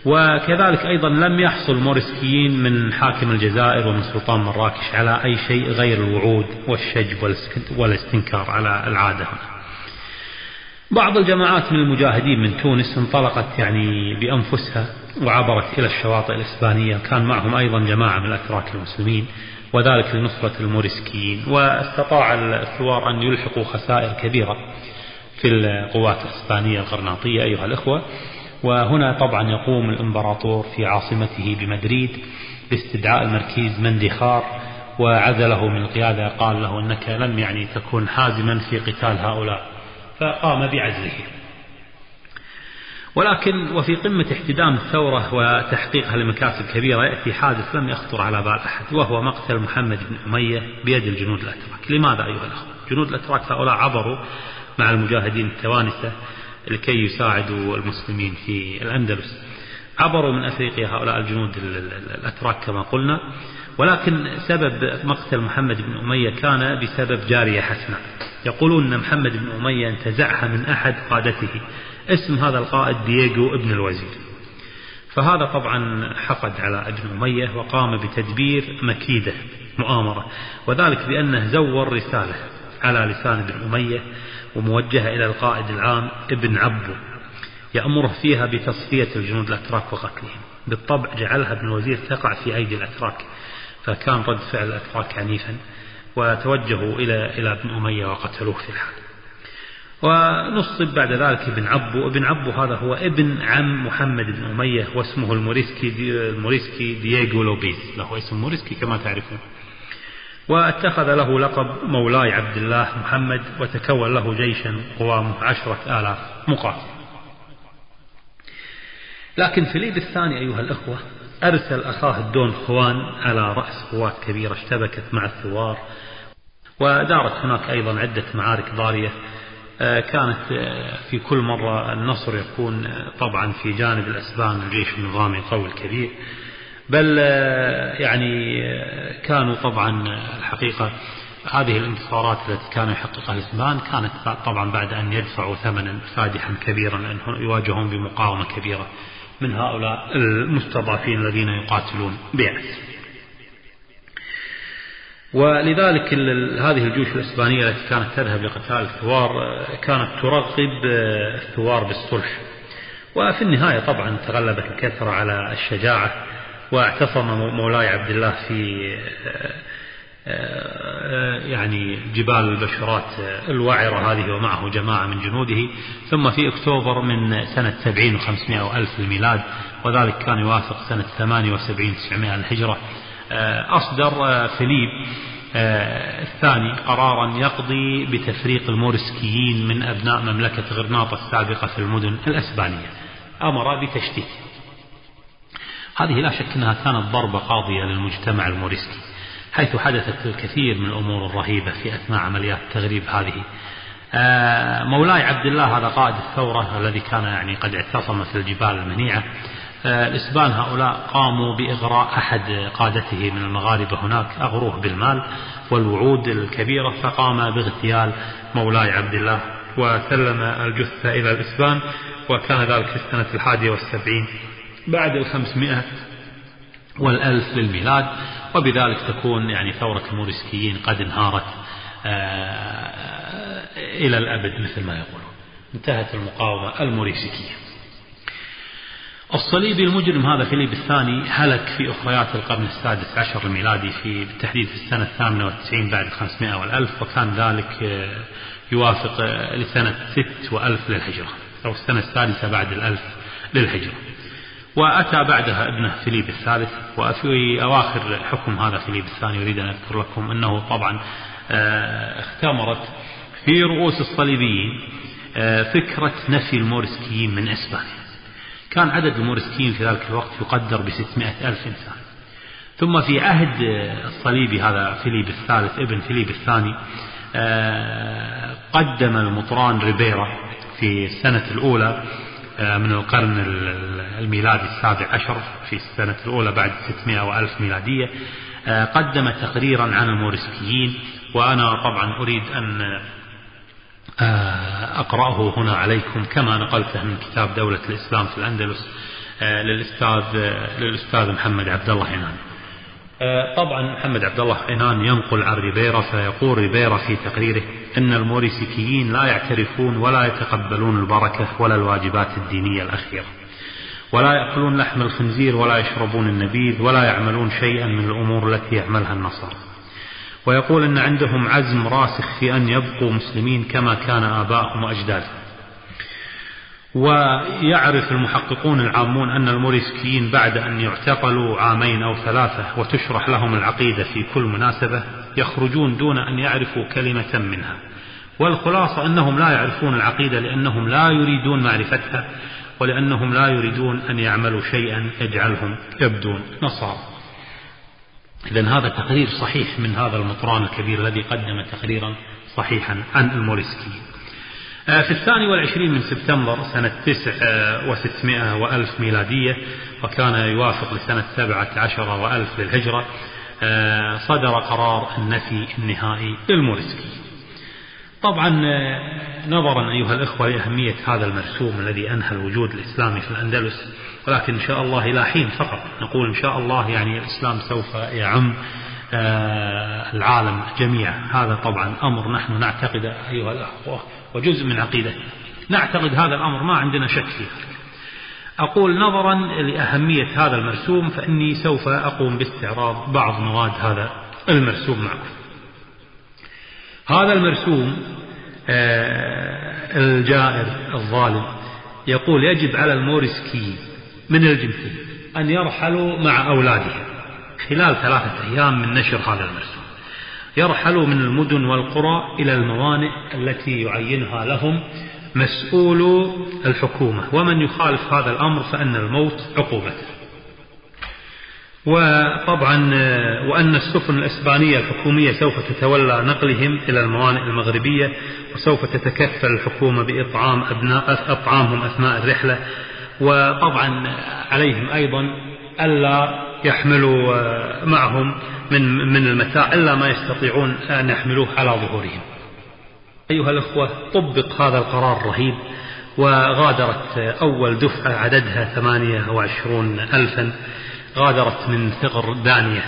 وكذلك أيضا لم يحصل موريسكيين من حاكم الجزائر ومن سلطان مراكش على أي شيء غير الوعود والشجب والاستنكار على العادة. هنا بعض الجماعات من المجاهدين من تونس انطلقت يعني بأنفسها وعبرت إلى الشواطئ الإسبانية. كان معهم أيضا جماعة من الأتراك المسلمين وذلك لنصرة الموريسكيين واستطاع الثوار أن يلحقوا خسائر كبيرة في القوات الإسبانية الغرناطية أيها الأخوة. وهنا طبعا يقوم الإمبراطور في عاصمته بمدريد باستدعاء المركيز مندخار وعزله من القيادة قال له أنك لم يعني تكون حازما في قتال هؤلاء فقام بعزله. ولكن وفي قمة احتدام الثورة وتحقيقها لمكاسب كبيرة يأتي حادث لم يخطر على بال أحد وهو مقتل محمد بن أمية بيد الجنود الأتراك. لماذا أيها الأخوة؟ جنود الأتراك هؤلاء عبروا مع المجاهدين التوانسة لكي يساعدوا المسلمين في الأندلس. عبروا من أفريقيا هؤلاء الجنود الأتراك كما قلنا ولكن سبب مقتل محمد بن أمية كان بسبب جارية حسناء يقولون أن محمد بن أمية انتزعها من أحد قادته. اسم هذا القائد دييغو ابن الوزير. فهذا طبعا حقد على ابن أمية وقام بتدبير مكيدة مؤامرة. وذلك بأنه زور رسالة على لسان ابن أمية وموجهة إلى القائد العام ابن عبو يأمره فيها بتصفية الجنود الأتراك وقتلهم. بالطبع جعلها ابن الوزير تقع في أيدي الأتراك فكان رد فعل الأتراك عنيفا وتوجهوا إلى إلى ابن أمية وقتلوه في الحال. ونصب بعد ذلك ابن عبو ابن عبو هذا هو ابن عم محمد بن أمية واسمه الموريسكي دي الموريسكي دييغو لوبيز. له اسم موريسكي كما تعرفون. واتخذ له لقب مولاي عبد الله محمد وتكون له جيشا قوامه عشرة آلاف مقاتل. لكن فيليب الثاني أيها الأخوة أرسل أخاه الدون خوان على رأس قوات كبيرة اشتبكت مع الثوار ودارت هناك أيضا عدة معارك ضارية. آه، كانت آه، في كل مرة النصر يكون آه، طبعا في جانب الأسبان الجيش النظامي القوي الكبير. بل يعني كانوا طبعا الحقيقة هذه الانتصارات التي كانوا يحققها الإسبان كانت طبعا بعد أن يدفعوا ثمنا فادحا كبيرا لأنهم يواجهون بمقاومة كبيرة من هؤلاء المستضعفين الذين يقاتلون بيأس. ولذلك هذه الجيوش الإسبانية التي كانت تذهب لقتال الثوار كانت ترغب الثوار بالصلح. وفي النهاية طبعا تغلبت الكثرة على الشجاعة واعتصم مولاي عبد الله في يعني جبال البشرات الوعرة هذه ومعه جماعة من جنوده. ثم في أكتوبر من سنة سبعين وخمسمائة وألف للميلاد وذلك كان يوافق سنة ثمانية وسبعين تسعمائة الهجرة أصدر فيليب الثاني قرارا يقضي بتفريق المورسكيين من أبناء مملكة غرناطة السابقة في المدن الأسبانية. أمر بتشتيت هذه لا شك أنها كانت ضربة قاضية للمجتمع الموريسكي حيث حدثت الكثير من الأمور الرهيبة في أثناء عمليات التغريب هذه. آه، مولاي عبد الله هذا قائد الثورة الذي كان يعني قد اعتصم في الجبال المنيعة. آه، الإسبان هؤلاء قاموا بإغراء أحد قادته من المغاربة هناك أغروه بالمال والوعود الكبيرة فقام باغتيال مولاي عبد الله وسلم الجثة إلى الإسبان وكان ذلك في السنة الحادية والسبعين. بعد الخمسمائة والألف للميلاد وبذلك تكون يعني ثورة الموريسكيين قد انهارت آه، إلى الأبد مثل ما يقولون. انتهت المقاومة الموريسكية. الصليبي المجرم هذا فيليب الثاني هلك في أخريات القرن السادس عشر الميلادي في بالتحديد في السنة الثامنة والتسعين بعد الخمسمائة والألف وكان ذلك آه، يوافق آه، لسنة ست وألف للهجرة أو السنة السادسة بعد الألف للهجرة. وأتى بعدها ابنه فيليب الثالث وفي أواخر حكم هذا فيليب الثاني أريد أن أذكر لكم أنه طبعا آه، اختمرت في رؤوس الصليبيين فكرة نفي المورسكيين من إسبانيا. كان عدد المورسكيين في ذلك الوقت يقدر بستمائة ألف إنسان. ثم في عهد الصليبي هذا فيليب الثالث ابن فيليب الثاني آه، قدم المطران ريبيرا في السنة الأولى. آه، من القرن الميلادي السابع عشر في السنة الأولى بعد 600 وألف ميلادية آه، قدم تقريرا عن المورسكيين وأنا طبعا أريد أن آه، أقرأه هنا عليكم كما نقلته من كتاب دولة الإسلام في الأندلس آه، للأستاذ للأستاذ محمد عبد الله عنان. آه، طبعا محمد عبد الله عنان ينقل عن ريبيرا فيقول ريبيرا في تقريره أن الموريسيكيين لا يعترفون ولا يتقبلون البركة ولا الواجبات الدينية الأخيرة. ولا يأكلون لحم الخنزير ولا يشربون النبيذ ولا يعملون شيئا من الأمور التي يعملها النصارى. ويقول أن عندهم عزم راسخ في أن يبقوا مسلمين كما كان آباؤهم وأجدادهم ويعرف المحققون العامون أن الموريسكيين بعد أن يعتقلوا عامين أو ثلاثة وتشرح لهم العقيدة في كل مناسبة يخرجون دون أن يعرفوا كلمة منها. والخلاصة أنهم لا يعرفون العقيدة لأنهم لا يريدون معرفتها ولأنهم لا يريدون أن يعملوا شيئا يجعلهم يبدون. نصارى إذا هذا تقرير صحيح من هذا المطران الكبير الذي قدم تقريرا صحيحا عن الموريسكي آه، في الثاني والعشرين من سبتمبر سنة تسع وستمائة وألف ميلادية وكان يوافق لسنة سبعة عشر وألف للهجرة آه، صدر قرار النفي النهائي للموريسكي طبعا آه، نظرا أيها الإخوة لأهمية هذا المرسوم الذي أنهى الوجود الإسلامي في الأندلس ولكن إن شاء الله إلى حين فقط. نقول إن شاء الله يعني الإسلام سوف يعم آه، العالم جميعا. هذا طبعا أمر نحن نعتقد أيها الأخوة وجزء من عقيدة نعتقد هذا الأمر ما عندنا شك فيه. أقول نظرا لأهمية هذا المرسوم فإني سوف أقوم باستعراض بعض مواد هذا المرسوم معكم. هذا المرسوم آه، الجائر الظالم يقول يجب على المورسكي من الجنسين أن يرحلوا مع أولادهم خلال ثلاثة أيام من نشر هذا المرسوم. يرحلوا من المدن والقرى إلى الموانئ التي يعينها لهم مسؤول الحكومة. ومن يخالف هذا الأمر فأن الموت عقوبته. وطبعا وأن السفن الإسبانية الحكومية سوف تتولى نقلهم إلى الموانئ المغربية وسوف تتكفل الحكومة بإطعام أبناء أطعامهم أثناء الرحلة. وطبعا عليهم أيضا ألا يحملوا معهم من من المتاع إلا ما يستطيعون أن يحملوه على ظهورهم. أيها الأخوة طبق هذا القرار الرهيب وغادرت أول دفعة عددها ثمانية وعشرون ألفا غادرت من ثغر دانية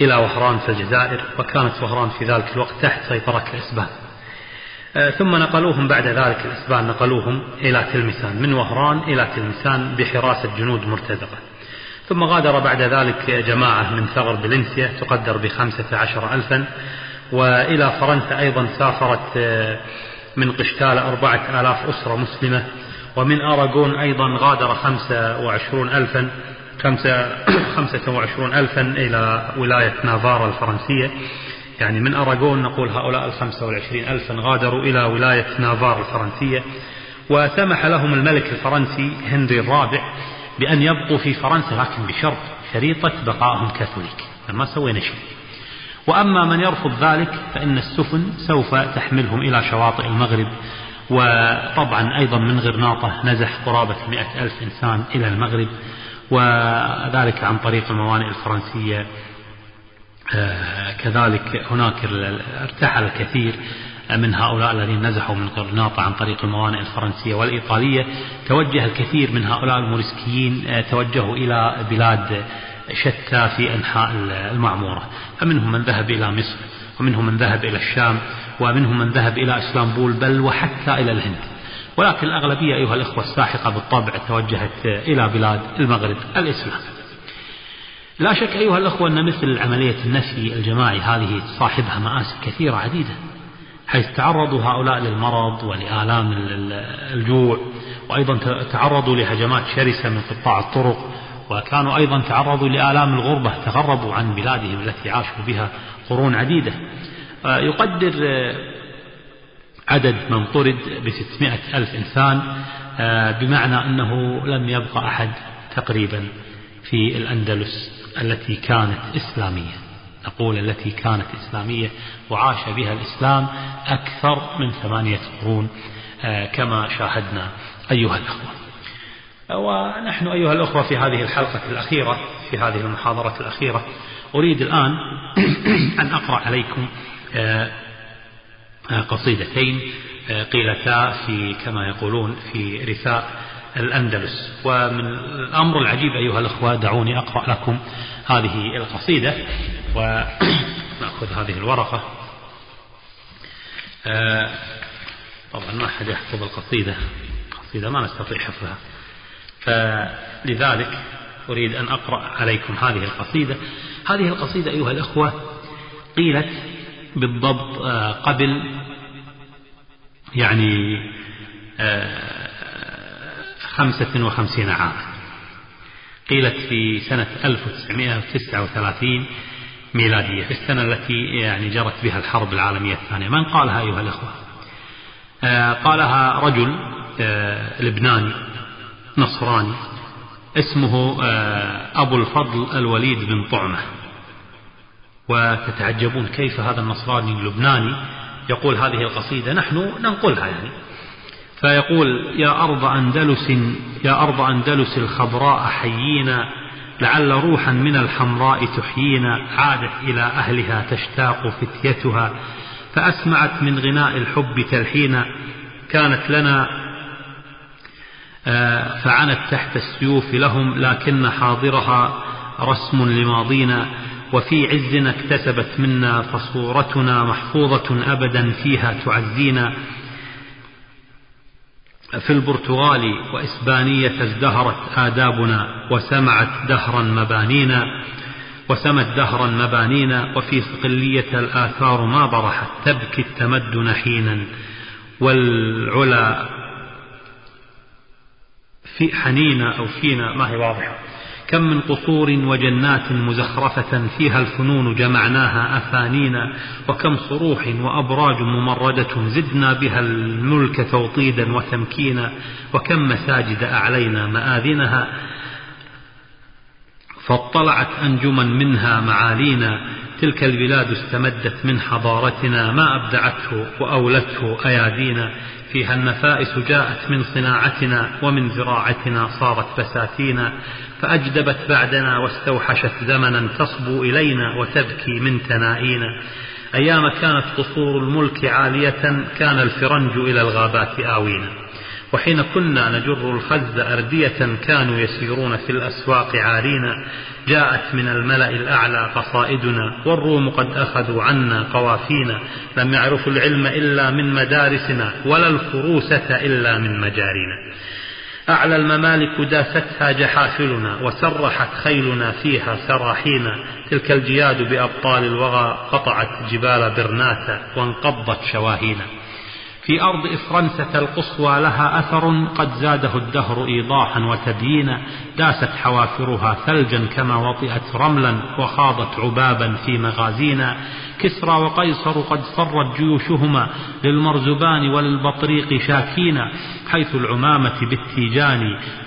إلى وهران في الجزائر وكانت وهران في ذلك الوقت تحت سيطرة الإسبان. آه، ثم نقلوهم بعد ذلك الإسبان نقلوهم إلى تلمسان من وهران إلى تلمسان بحراسة جنود مرتزقة. ثم غادر بعد ذلك جماعة من ثغر بلنسيا تقدر بخمسة عشر ألفا وإلى فرنسا أيضا سافرت آه، من قشتال أربعة آلاف أسرة مسلمة ومن أراغون أيضا غادر خمسة وعشرون ألفا خمسة, خمسة وعشرون ألفا إلى ولاية نافارا الفرنسية. يعني من أراغون نقول هؤلاء الخمسة والعشرين ألفا غادروا إلى ولاية نافار الفرنسية. وسمح لهم الملك الفرنسي هنري الرابع بأن يبقوا في فرنسا لكن بشرط شريطة بقائهم كاثوليك. ما سوينا شيء. وأما من يرفض ذلك فإن السفن سوف تحملهم إلى شواطئ المغرب وطبعا أيضا من غرناطة نزح قرابة مئة ألف إنسان إلى المغرب وذلك عن طريق الموانئ الفرنسية. آه، كذلك هناك ارتحل الكثير. من هؤلاء الذين نزحوا من غرناطة عن طريق الموانئ الفرنسية والإيطالية. توجه الكثير من هؤلاء الموريسكيين آه، توجهوا إلى بلاد شتى في أنحاء المعمورة. فمنهم من ذهب إلى مصر ومنهم من ذهب إلى الشام ومنهم من ذهب إلى إسلامبول بل وحتى إلى الهند. ولكن الأغلبية أيها الإخوة الساحقة بالطبع توجهت إلى بلاد المغرب الإسلام. لا شك أيها الأخوة أن مثل عملية النفي الجماعي هذه صاحبها مآسي كثيرة عديدة. حيث تعرضوا هؤلاء للمرض ولآلام الجوع وأيضا تعرضوا لهجمات شرسة من قطاع الطرق وكانوا أيضا تعرضوا لآلام الغربة تغربوا عن بلادهم التي عاشوا بها قرون عديدة. آه، يقدر آه، عدد من طرد بستمائة ألف إنسان آه، بمعنى أنه لم يبقى أحد تقريبا في الأندلس التي كانت إسلامية. نقول التي كانت إسلامية وعاش بها الإسلام أكثر من ثمانية قرون كما شاهدنا أيها الأخوة. ونحن أيها الأخوة في هذه الحلقة الأخيرة في هذه المحاضرة الأخيرة أريد الآن أن أقرأ عليكم آه، آه، قصيدتين آه، قيلتا في كما يقولون في رثاء الأندلس. ومن الأمر العجيب أيها الأخوة دعوني أقرأ لكم هذه القصيدة ونأخذ هذه الورقة. طبعا ما أحد يحفظ القصيدة. قصيدة ما نستطيع حفظها. فلذلك أريد أن أقرأ عليكم هذه القصيدة. هذه القصيدة أيها الأخوة قيلت بالضبط آه، قبل يعني آه، خمسة وخمسين عاما قيلت في سنة 1939 ميلادية في السنة التي يعني جرت بها الحرب العالمية الثانية. من قالها أيها الأخوة؟ آه، قالها رجل لبناني نصراني اسمه آه، أبو الفضل الوليد بن طعمة. وتتعجبون كيف هذا النصراني اللبناني يقول هذه القصيدة. نحن ننقلها يعني. فيقول يا أرض أندلس يا أرض أندلس الخضراء حيينا لعل روحا من الحمراء تحيينا عادت إلى أهلها تشتاق فتيتها فأسمعت من غناء الحب تلحينا كانت لنا آه، فعنت تحت السيوف لهم لكن حاضرها رسم لماضينا وفي عزنا اكتسبت منا فصورتنا محفوظة أبدا فيها تعزينا. في البرتغال وإسبانية ازدهرت آدابنا وسمعت دهرا مبانينا وسمت دهرا مبانينا وفي صقلية الآثار ما برحت تبكي التمدن حينا والعلا في حنينة أو فينا ما هي واضحة. كم من قصور وجنات مزخرفة فيها الفنون جمعناها أفانينا وكم صروح وأبراج ممردة زدنا بها الملك توطيدا وتمكينا وكم مساجد أعلينا مآذنها فاطلعت أنجما منها معالينا تلك البلاد استمدت من حضارتنا ما أبدعته وأولته أيادينا. فيها النفائس جاءت من صناعتنا ومن زراعتنا صارت بساتينا. فأجدبت بعدنا واستوحشت زمنا تصبو إلينا وتبكي من تنائينا. أيام كانت قصور الملك عالية كان الفرنج إلى الغابات آوينا. وحين كنا نجر الخز أردية كانوا يسيرون في الأسواق عارين جاءت من الملأ الأعلى قصائدنا والروم قد أخذوا عنا قوافينا. لم يعرفوا العلم إلا من مدارسنا ولا الفروسة إلا من مجارينا. أعلى الممالك داستها جحافلنا وسرحت خيلنا فيها سراحينا تلك الجياد بأبطال الوغى قطعت جبال برناتا وانقضت شواهينا. في أرض إفرنسة القصوى لها أثر قد زاده الدهر إيضاحا وتبيينا داست حوافرها ثلجا كما وطئت رملا وخاضت عبابا في مغازينا. كسرى وقيصر قد فرت جيوشهما للمرزبان وللبطريق شاكينا حيث العمامة بالتيجان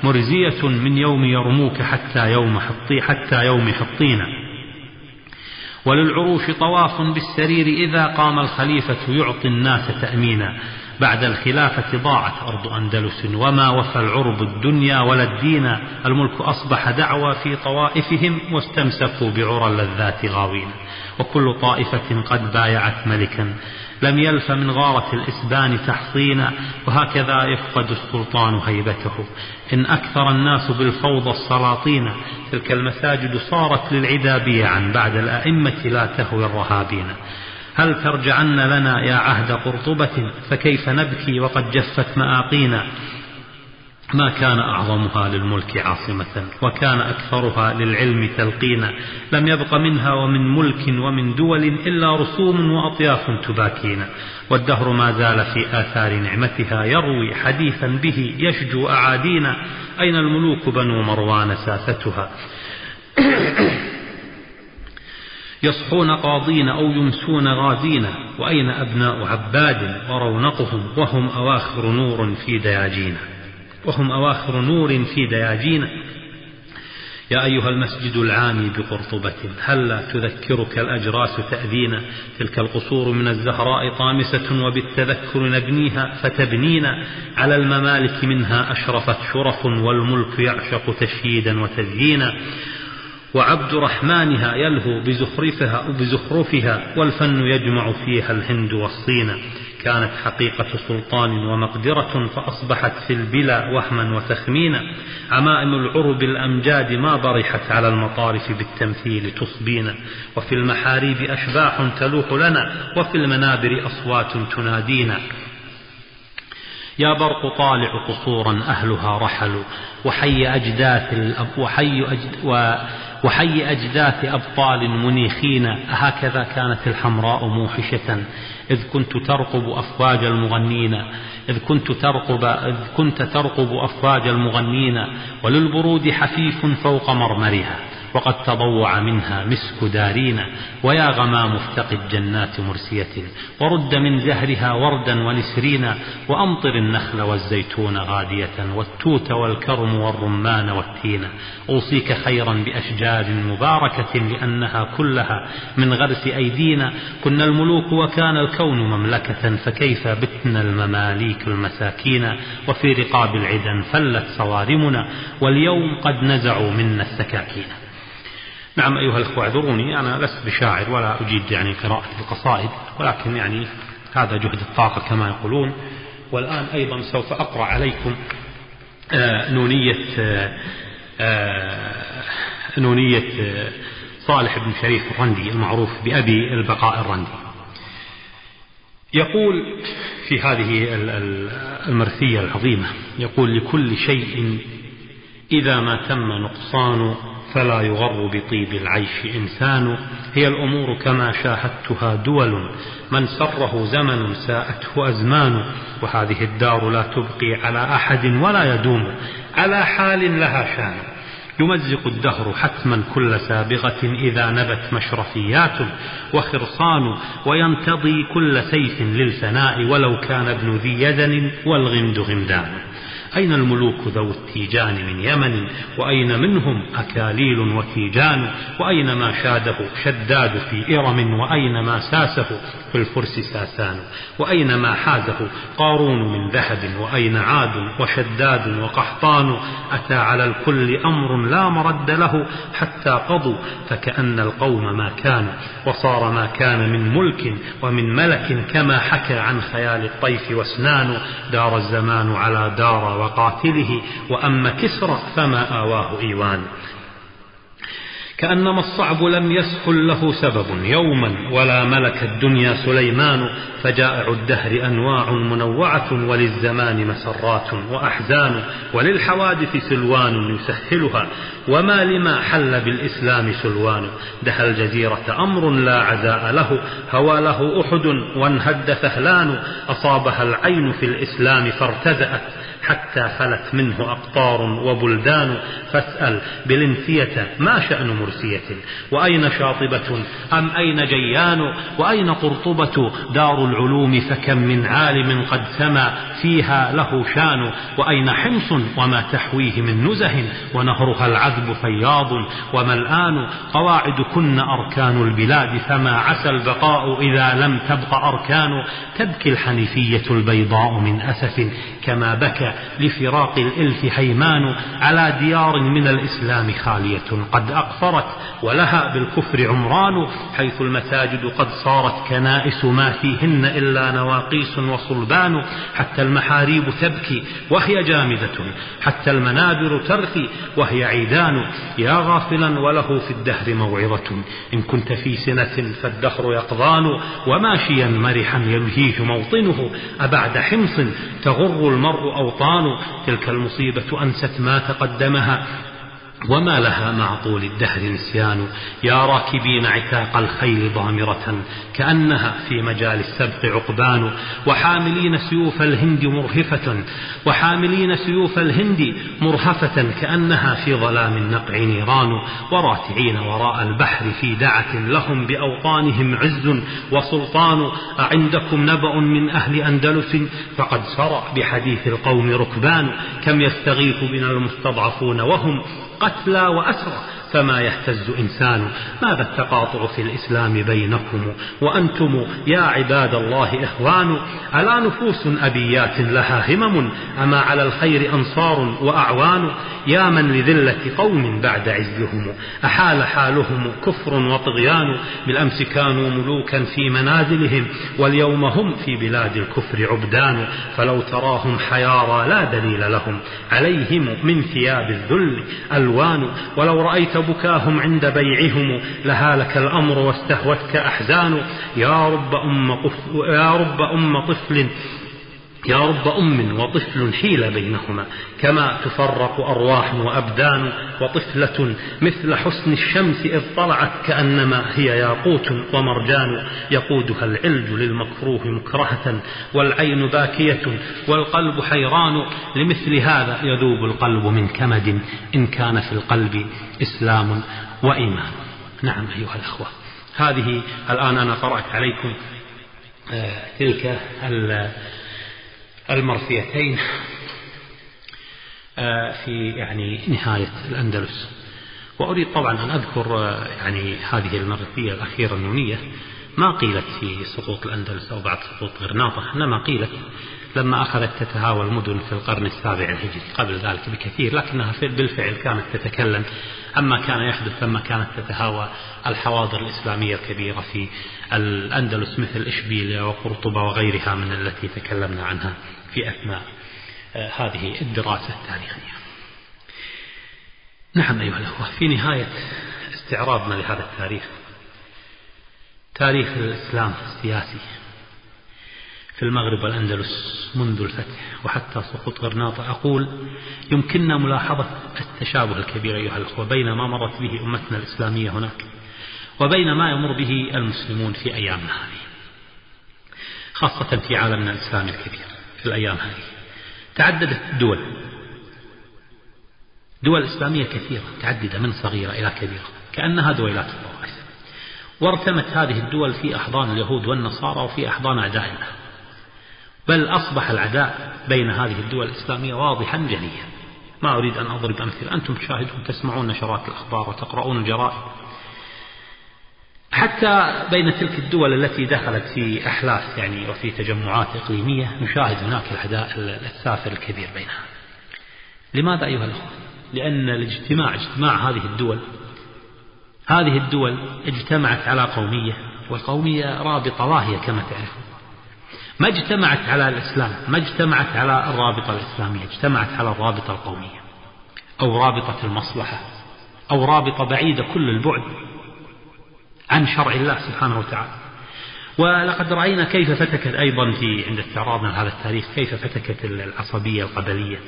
مرزية من يوم يرموك حتى يوم حطي حتى يوم حطينا. وللعروش طواف بالسرير إذا قام الخليفة يعطي الناس تأمينا. بعد الخلافة ضاعت أرض أندلس وما وفى العرب الدنيا ولا الدين. الملك أصبح دعوى في طوائفهم واستمسكوا بعرى اللذات غاوين. وكل طائفة قد بايعت ملكا. لم يلف من غارة الإسبان تحصينا وهكذا يفقد السلطان هيبته. إن أكثر الناس بالفوضى السلاطين تلك المساجد صارت للعدا بيعا بعد الأئمة لا تهوي الرهابين. هل ترجعن لنا يا عهد قرطبة؟ فكيف نبكي وقد جفت مآقينا؟ ما كان أعظمها للملك عاصمة وكان أكثرها للعلم تلقينا لم يبق منها ومن ملك ومن دول إلا رسوم وأطياف تباكينا والدهر ما زال في آثار نعمتها يروي حديثا به يشجو أعادينا أين الملوك بنو مروان ساستها؟ يصحون قاضين أو يمسون غازين وأين أبناء عباد ورونقهم وهم أواخر نور في دياجين. وهم أواخر نور في دياجين. يا أيها المسجد العامي بقرطبة هلا تذكرك الأجراس تأذينا؟ تلك القصور من الزهراء طامسة وبالتذكر نبنيها فتبنينا. على الممالك منها أشرفت شرف والملك يعشق تشييدا وتزيينا. وعبد رحمانها يلهو بزخرفها بزخرفها والفن يجمع فيها الهند والصين. كانت حقيقة سلطان ومقدرة فأصبحت في البلا وهما وتخمينا. عمائم العرب الأمجاد ما برحت على المطارف بالتمثيل تصبينا. وفي المحاريب أشباح تلوح لنا وفي المنابر أصوات تنادينا. يا برق طالع قصورا أهلها رحلوا. وحي أجداث الأب وحي أجد و وحي أجداث أبطال منيخين هكذا كانت الحمراء موحشة. إذ كنت ترقب أفواج المغنين إذ كنت ترقب إذ كنت ترقب أفواج المغنين وللبرود حفيف فوق مرمرها. وقد تضوع منها مسك دارين ويا غمام افتقد جنات مرسية ورد من زهرها وردا ونسرينا وأمطر النخل والزيتون غادية والتوت والكرم والرمان والتين أوصيك خيرا بأشجار مباركة لأنها كلها من غرس أيدينا كنا الملوك وكان الكون مملكة فكيف بتنا المماليك المساكين وفي رقاب العدا فلت صوارمنا واليوم قد نزعوا منا السكاكين نعم أيها الأخوة اعذروني أنا لست بشاعر ولا أجيد يعني قراءة القصائد ولكن يعني هذا جهد الطاقة كما يقولون. والآن أيضا سوف أقرأ عليكم آه نونية آه آه نونية صالح بن شريف الرندي المعروف بأبي البقاء الرندي. يقول في هذه المرثية العظيمة يقول لكل شيء إذا ما تم نقصان فلا يغر بطيب العيش إنسان. هي الأمور كما شاهدتها دول. من سره زمن ساءته أزمان. وهذه الدار لا تبقي على أحد ولا يدوم. على حال لها شان. يمزق الدهر حتما كل سابغة إذا نبت مشرفيات وخرصان وينتضي كل سيف للفناء ولو كان ابن ذي يدن والغمد غمدان. أين الملوك ذو التيجان من يمن؟ وأين منهم أكاليل وتيجان؟ وأين ما شاده شداد في إرم؟ وأين ما ساسه في الفرس ساسان؟ وأين ما حازه قارون من ذهب؟ وأين عاد وشداد وقحطان؟ أتى على الكل أمر لا مرد له حتى قضوا فكأن القوم ما كانوا وصار ما كان من ملك ومن ملك كما حكى عن خيال الطيف واسنان. دار الزمان على دار وقاتله وأما كسرى فما آواه إيوان. كأنما الصعب لم يسهل له سبب يوما ولا ملك الدنيا سليمان فجائع الدهر أنواع منوعة وللزمان مسرات وأحزان وللحوادث سلوان يسهلها. وما لما حل بالإسلام سلوان؟ دها الجزيرة أمر لا عزاء له هوى له أحد وانهد ثهلان أصابها العين في الإسلام فارتزأت حتى خلت منه أقطار وبلدان. فاسأل بالانسية ما شأن مرسية؟ وأين شاطبة؟ أم أين جيان؟ وأين قرطبة؟ دار العلوم فكم من عالم قد سما فيها له شان. وأين حمص؟ وما تحويه من نزه. ونهرها العذب فياض. وملآن قواعدكن أركان البلاد. فما عسى البقاء إذا لم تبق أركان. تبكي الحنيفية البيضاء من أسف. كما بكى لفراق الإلف هيمان على ديار من الإسلام خالية. قد أقفرت ولها بالكفر عمران حيث المساجد قد صارت كنائس ما فيهن إلا نواقيس وصلبان حتى المحاريب تبكي وهي جامدة حتى المنابر ترثي وهي عيدان. يا غافلا وله في الدهر موعظة. إن كنت في سنة فالدهر يقضان وماشيا مرحا يلهيه موطنه. أبعد حمص تغر المرء أوطان تلك المصيبة أنست ما تقدمها. وما لها مع طول الدهر نسيان يا راكبين عتاق الخيل ضامرة كأنها في مجال السبق عقبان وحاملين سيوف الهند مرهفة وحاملين سيوف الهند مرهفة كأنها في ظلام النقع نيران وراتعين وراء البحر في دعة لهم بأوطانهم عز وسلطان أعندكم نبأ من أهل أندلس فقد سرى بحديث القوم ركبان كم يستغيث بنا المستضعفون وهم قتلى وأسرى فما يهتز إنسان. ماذا التقاطع في الإسلام بينكم؟ وأنتم يا عباد الله إخوان ألا نفوس أبيات لها همم؟ أما على الخير أنصار وأعوان؟ يا من لذلة قوم بعد عزهم؟ أحال حالهم كفر وطغيان؟ بالأمس كانوا ملوكا في منازلهم واليوم هم في بلاد الكفر عبدان. فلو تراهم حيارى لا دليل لهم عليهم من ثياب الذل ألوان. ولو رأيت بكاهم عند بيعهم لهالك الأمر واستهوتك أحزان. يا رب أم, يا رب أم طفل يا رب أم وطفل حيل بينهما كما تفرق أرواح وأبدان وطفلة مثل حسن الشمس إذ طلعت كأنما هي ياقوت ومرجان يقودها العلج للمكروه مكرهة والعين باكية والقلب حيران لمثل هذا يذوب القلب من كمد إن كان في القلب إسلام وإيمان. نعم أيها الأخوة هذه الآن أنا قرأت عليكم آه، تلك المرثيتين آه، في يعني نهاية الأندلس. وأريد طبعا أن أذكر آه، يعني هذه المرثية الأخيرة النونية. ما قيلت في سقوط الأندلس أو بعد سقوط غرناطة إنما قيلت لما أخذت تتهاوى المدن في القرن السابع الهجري قبل ذلك بكثير لكنها بالفعل كانت تتكلم عما كان يحدث لما كانت تتهاوى الحواضر الإسلامية الكبيرة في الأندلس مثل إشبيلية وقرطبة وغيرها من التي تكلمنا عنها. في أثناء آه، هذه الدراسة التاريخية. نعم أيها الأخوة في نهاية استعراضنا لهذا التاريخ تاريخ الإسلام السياسي في المغرب والأندلس منذ الفتح وحتى سقوط غرناطة أقول يمكننا ملاحظة التشابه الكبير أيها الأخوة بين ما مرت به أمتنا الإسلامية هناك وبين ما يمر به المسلمون في أيامنا هذه خاصة في عالمنا الإسلامي الكبير. في الأيام هذه. تعددت الدول دول إسلامية كثيرة متعددة من صغيرة إلى كبيرة كأنها دويلات الطوائف وارتمت هذه الدول في أحضان اليهود والنصارى وفي أحضان أعداء الله بل أصبح العداء بين هذه الدول الإسلامية واضحا جليا ما أريد أن أضرب أمثلة. أنتم تشاهدون تسمعون نشرات الأخبار وتقرؤون الجرائد حتى بين تلك الدول التي دخلت في أحلاف يعني وفي تجمعات إقليمية نشاهد هناك العداء السافر الكبير بينها. لماذا أيها الأخوة؟ لأن الاجتماع اجتماع هذه الدول هذه الدول اجتمعت على قومية والقومية رابطة واهية كما تعرفون ما اجتمعت على الإسلام ما اجتمعت على الرابطة الإسلامية اجتمعت على الرابطة القومية أو رابطة المصلحة أو رابطة بعيدة كل البعد. عن شرع الله سبحانه وتعالى. ولقد رأينا كيف فتكت أيضا في عند استعراضنا هذا التاريخ كيف فتكت العصبية القبلية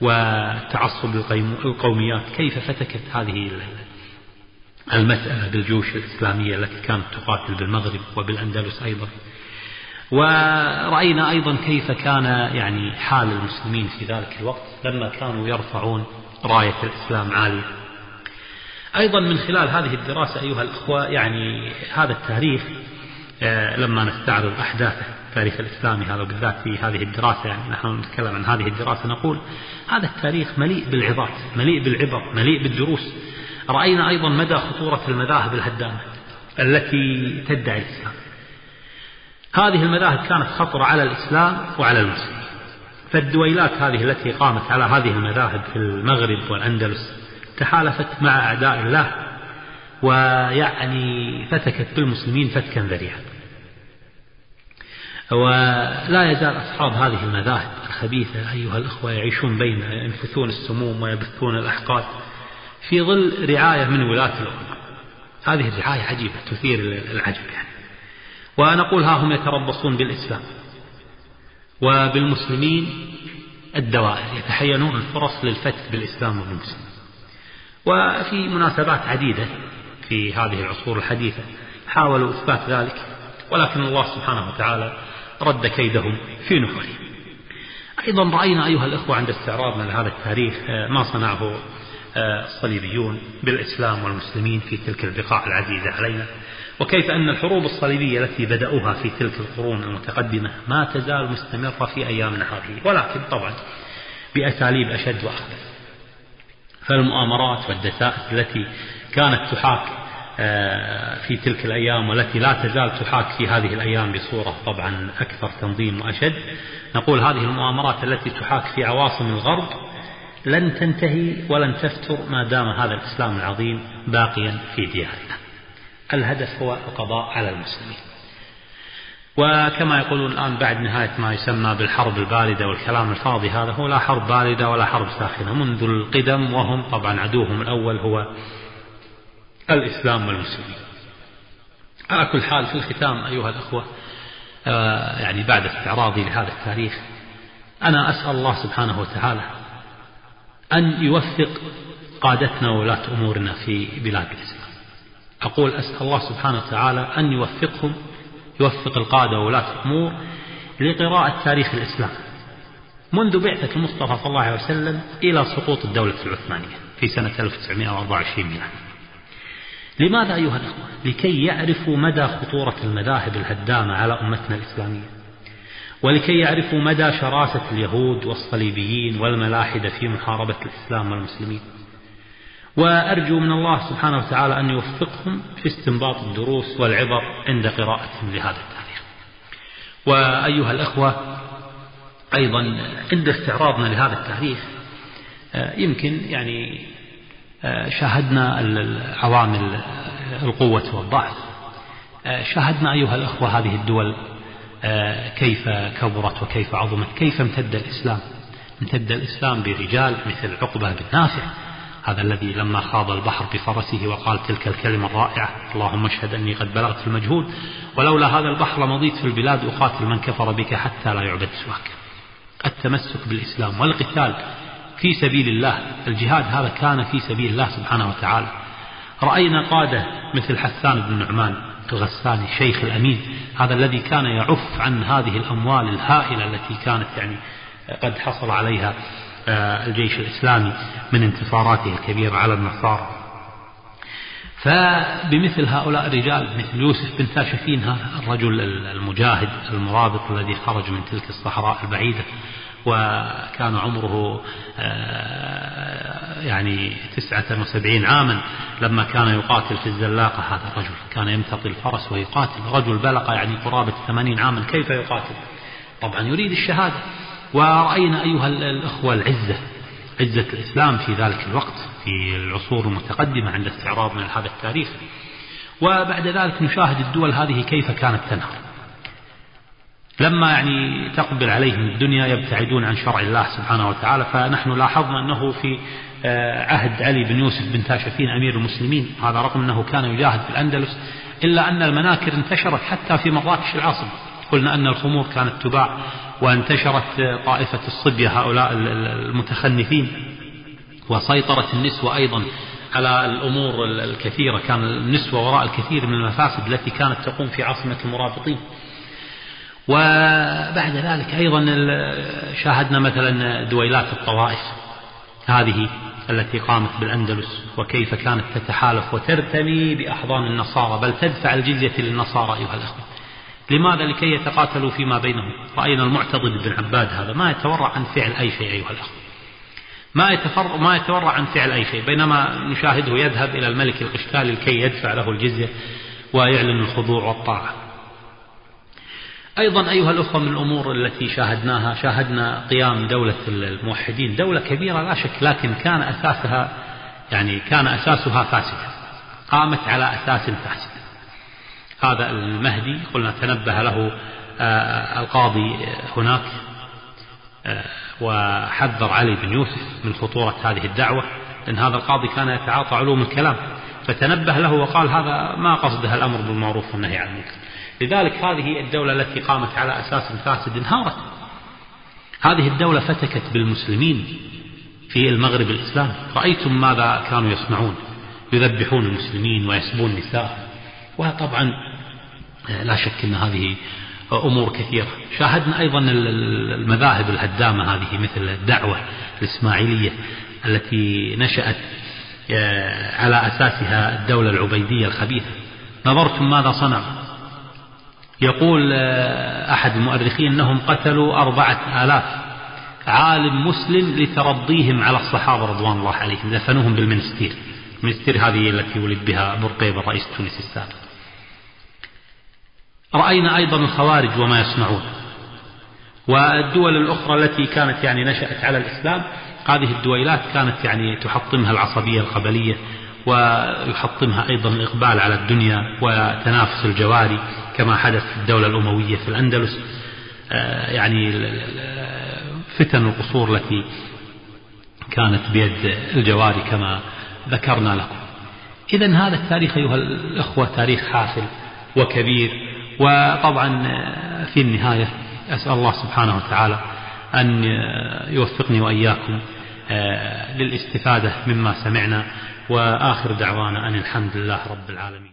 وتعصب القوميات كيف فتكت هذه المسألة بالجيوش الإسلامية التي كانت تقاتل بالمغرب وبالأندلس أيضا. ورأينا أيضا كيف كان يعني حال المسلمين في ذلك الوقت لما كانوا يرفعون راية الإسلام عالية. أيضا من خلال هذه الدراسة أيها الأخوة يعني هذا التاريخ آه، لما نستعرض أحداثه التاريخ الإسلامي هذا بالذات في هذه الدراسة يعني نحن نتكلم عن هذه الدراسة نقول هذا التاريخ مليء بالعظات مليء بالعبر مليء بالدروس. رأينا أيضا مدى خطورة المذاهب الهدامة التي تدعي الإسلام. هذه المذاهب كانت خطرة على الإسلام وعلى المسلمين. فالدويلات هذه التي قامت على هذه المذاهب في المغرب والأندلس تحالفت مع أعداء الله ويعني فتكت بالمسلمين فتكا ذريعا. ولا يزال أصحاب هذه المذاهب الخبيثة أيها الأخوة يعيشون بين ينفثون السموم ويبثون الأحقاد في ظل رعاية من ولاة الأمة. هذه الرعاية عجيبة تثير العجب يعني. ونقول ها هم يتربصون بالإسلام وبالمسلمين الدوائر يتحينون الفرص للفتك بالإسلام وبالمسلمين وفي مناسبات عديدة في هذه العصور الحديثة. حاولوا إثبات ذلك ولكن الله سبحانه وتعالى رد كيدهم في نحورهم أيضا رأينا أيها الأخوة عند استعراضنا لهذا التاريخ آه، ما صنعه آه، الصليبيون بالإسلام والمسلمين في تلك البقاع العزيزة علينا. وكيف أن الحروب الصليبية التي بدأوها في تلك القرون المتقدمة ما تزال مستمرة في أيامنا هذه. ولكن طبعا بأساليب أشد وأخبث فالمؤامرات والدسائس التي كانت تحاك آه، في تلك الأيام والتي لا تزال تحاك في هذه الأيام بصورة طبعا أكثر تنظيم وأشد نقول هذه المؤامرات التي تحاك في عواصم الغرب لن تنتهي ولن تفتر ما دام هذا الإسلام العظيم باقيا في ديارنا. الهدف هو القضاء على المسلمين. وكما يقولون الآن بعد نهاية ما يسمى بالحرب الباردة والكلام الفاضي هذا هو لا حرب باردة ولا حرب ساخنة منذ القدم وهم طبعا عدوهم الأول هو الإسلام والمسلمين. على كل حال في الختام أيها الأخوة آه، يعني بعد استعراضي لهذا التاريخ أنا أسأل الله سبحانه وتعالى أن يوفق قادتنا وولاة أمورنا في بلاد الإسلام. أقول أسأل الله سبحانه وتعالى أن يوفقهم يوفق القادة وولاة الأمور لقراءة تاريخ الإسلام منذ بعثة المصطفى صلى الله عليه وسلم إلى سقوط الدولة العثمانية في سنة 1924 ميلادي لماذا أيها الأخوة؟ لكي يعرفوا مدى خطورة المذاهب الهدامة على أمتنا الإسلامية؟ ولكي يعرفوا مدى شراسة اليهود والصليبيين والملاحدة في محاربة الإسلام والمسلمين؟ وأرجو من الله سبحانه وتعالى أن يوفقهم في استنباط الدروس والعبر عند قراءتهم لهذا التاريخ. وأيها الأخوة أيضا عند استعراضنا لهذا التاريخ آه، يمكن يعني آه، شاهدنا عوامل القوة والضعف. آه، شاهدنا أيها الأخوة هذه الدول كيف كبرت وكيف عظمت كيف امتد الإسلام. امتد الإسلام برجال مثل عقبة بن نافع هذا الذي لما خاض البحر بفرسه وقال تلك الكلمة الرائعة اللهم اشهد أني قد بلغت المجهود ولولا هذا البحر لمضيت في البلاد أقاتل من كفر بك حتى لا يعبد سواك. التمسك بالإسلام والقتال في سبيل الله الجهاد هذا كان في سبيل الله سبحانه وتعالى. رأينا قادة مثل حسان بن نعمان الغساني شيخ الأمين هذا الذي كان يعف عن هذه الأموال الهائلة التي كانت يعني قد حصل عليها الجيش الإسلامي من انتصاراته الكبيرة على النصارى. فبمثل هؤلاء الرجال مثل يوسف بن تاشفين هذا الرجل المجاهد المرابط الذي خرج من تلك الصحراء البعيدة وكان عمره آه، يعني تسعة وسبعين عاما لما كان يقاتل في الزلاقة هذا الرجل كان يمتطي الفرس ويقاتل. رجل بلغ يعني قرابة ثمانين عاما كيف يقاتل؟ طبعا يريد الشهادة. ورأينا أيها الأخوة العزة عزة الإسلام في ذلك الوقت في العصور المتقدمة عند استعراض من هذا التاريخ وبعد ذلك نشاهد الدول هذه كيف كانت تنهض لما يعني تقبل عليهم الدنيا يبتعدون عن شرع الله سبحانه وتعالى فنحن لاحظنا أنه في آه، عهد علي بن يوسف بن تاشفين أمير المسلمين هذا رغم أنه كان يجاهد في الأندلس إلا أن المناكر انتشرت حتى في مراكش العاصمة. قلنا أن الخمور كانت تباع وانتشرت طائفة الصبية هؤلاء المتخنثين وسيطرت النسوة أيضا على الأمور الكثيرة. كان النسوة وراء الكثير من المفاسد التي كانت تقوم في عاصمة المرابطين. وبعد ذلك أيضا شاهدنا مثلا دويلات الطوائف هذه التي قامت بالأندلس وكيف كانت تتحالف وترتمي بأحضان النصارى. بل تدفع الجزية للنصارى أيها الأخوة. لماذا لكي يتقاتلوا فيما بينهم؟ رأينا المعتضد بن عباد هذا. ما يتورع عن فعل أي شيء أيها الأخوة. ما يتفر ما يتورع عن فعل أي شيء. بينما نشاهده يذهب إلى الملك القشتالي لكي يدفع له الجزية ويعلن الخضوع والطاعة. أيضا أيها الأخوة من الأمور التي شاهدناها شاهدنا قيام دولة الموحدين. دولة كبيرة لا شك لكن كان أساسها يعني كان أساسها فاسدا قامت على أساس فاسد. هذا المهدي قلنا تنبه له آه، القاضي هناك آه، وحذر علي بن يوسف من خطورة هذه الدعوة لأن هذا القاضي كان يتعاطى علوم الكلام فتنبه له وقال هذا ما قصدها الأمر بالمعروف والنهي عن المنكر. لذلك هذه الدولة التي قامت على أساس فاسد انهارت. هذه الدولة فتكت بالمسلمين في المغرب الإسلامي رأيتم ماذا كانوا يصنعون؟ يذبحون المسلمين ويسبون النساء. وطبعا لا شك أن هذه أمور كثيرة. شاهدنا أيضا المذاهب الهدامة هذه مثل الدعوة الإسماعيلية التي نشأت آه، على أساسها الدولة العبيدية الخبيثة. نظرتم ماذا صنعوا يقول آه، أحد المؤرخين أنهم قتلوا أربعة آلاف عالم مسلم لترضيهم على الصحابة رضوان الله عليهم. دفنوهم بالمنستير. المنستير هذه التي ولد بها برقيبة رئيس تونس السابق. رأينا أيضا الخوارج وما يصنعون. والدول الأخرى التي كانت يعني نشأت على الإسلام هذه الدويلات كانت يعني تحطمها العصبية القبلية ويحطمها أيضا الإقبال على الدنيا وتنافس الجواري كما حدث في الدولة الأموية في الأندلس. آه، يعني فتن القصور التي كانت بيد الجواري كما ذكرنا لكم. إذا هذا التاريخ أيها الأخوة تاريخ حافل وكبير. وطبعا في النهاية أسأل الله سبحانه وتعالى أن يوفقني وإياكم آه، للاستفادة مما سمعنا وآخر دعوانا أن الحمد لله رب العالمين.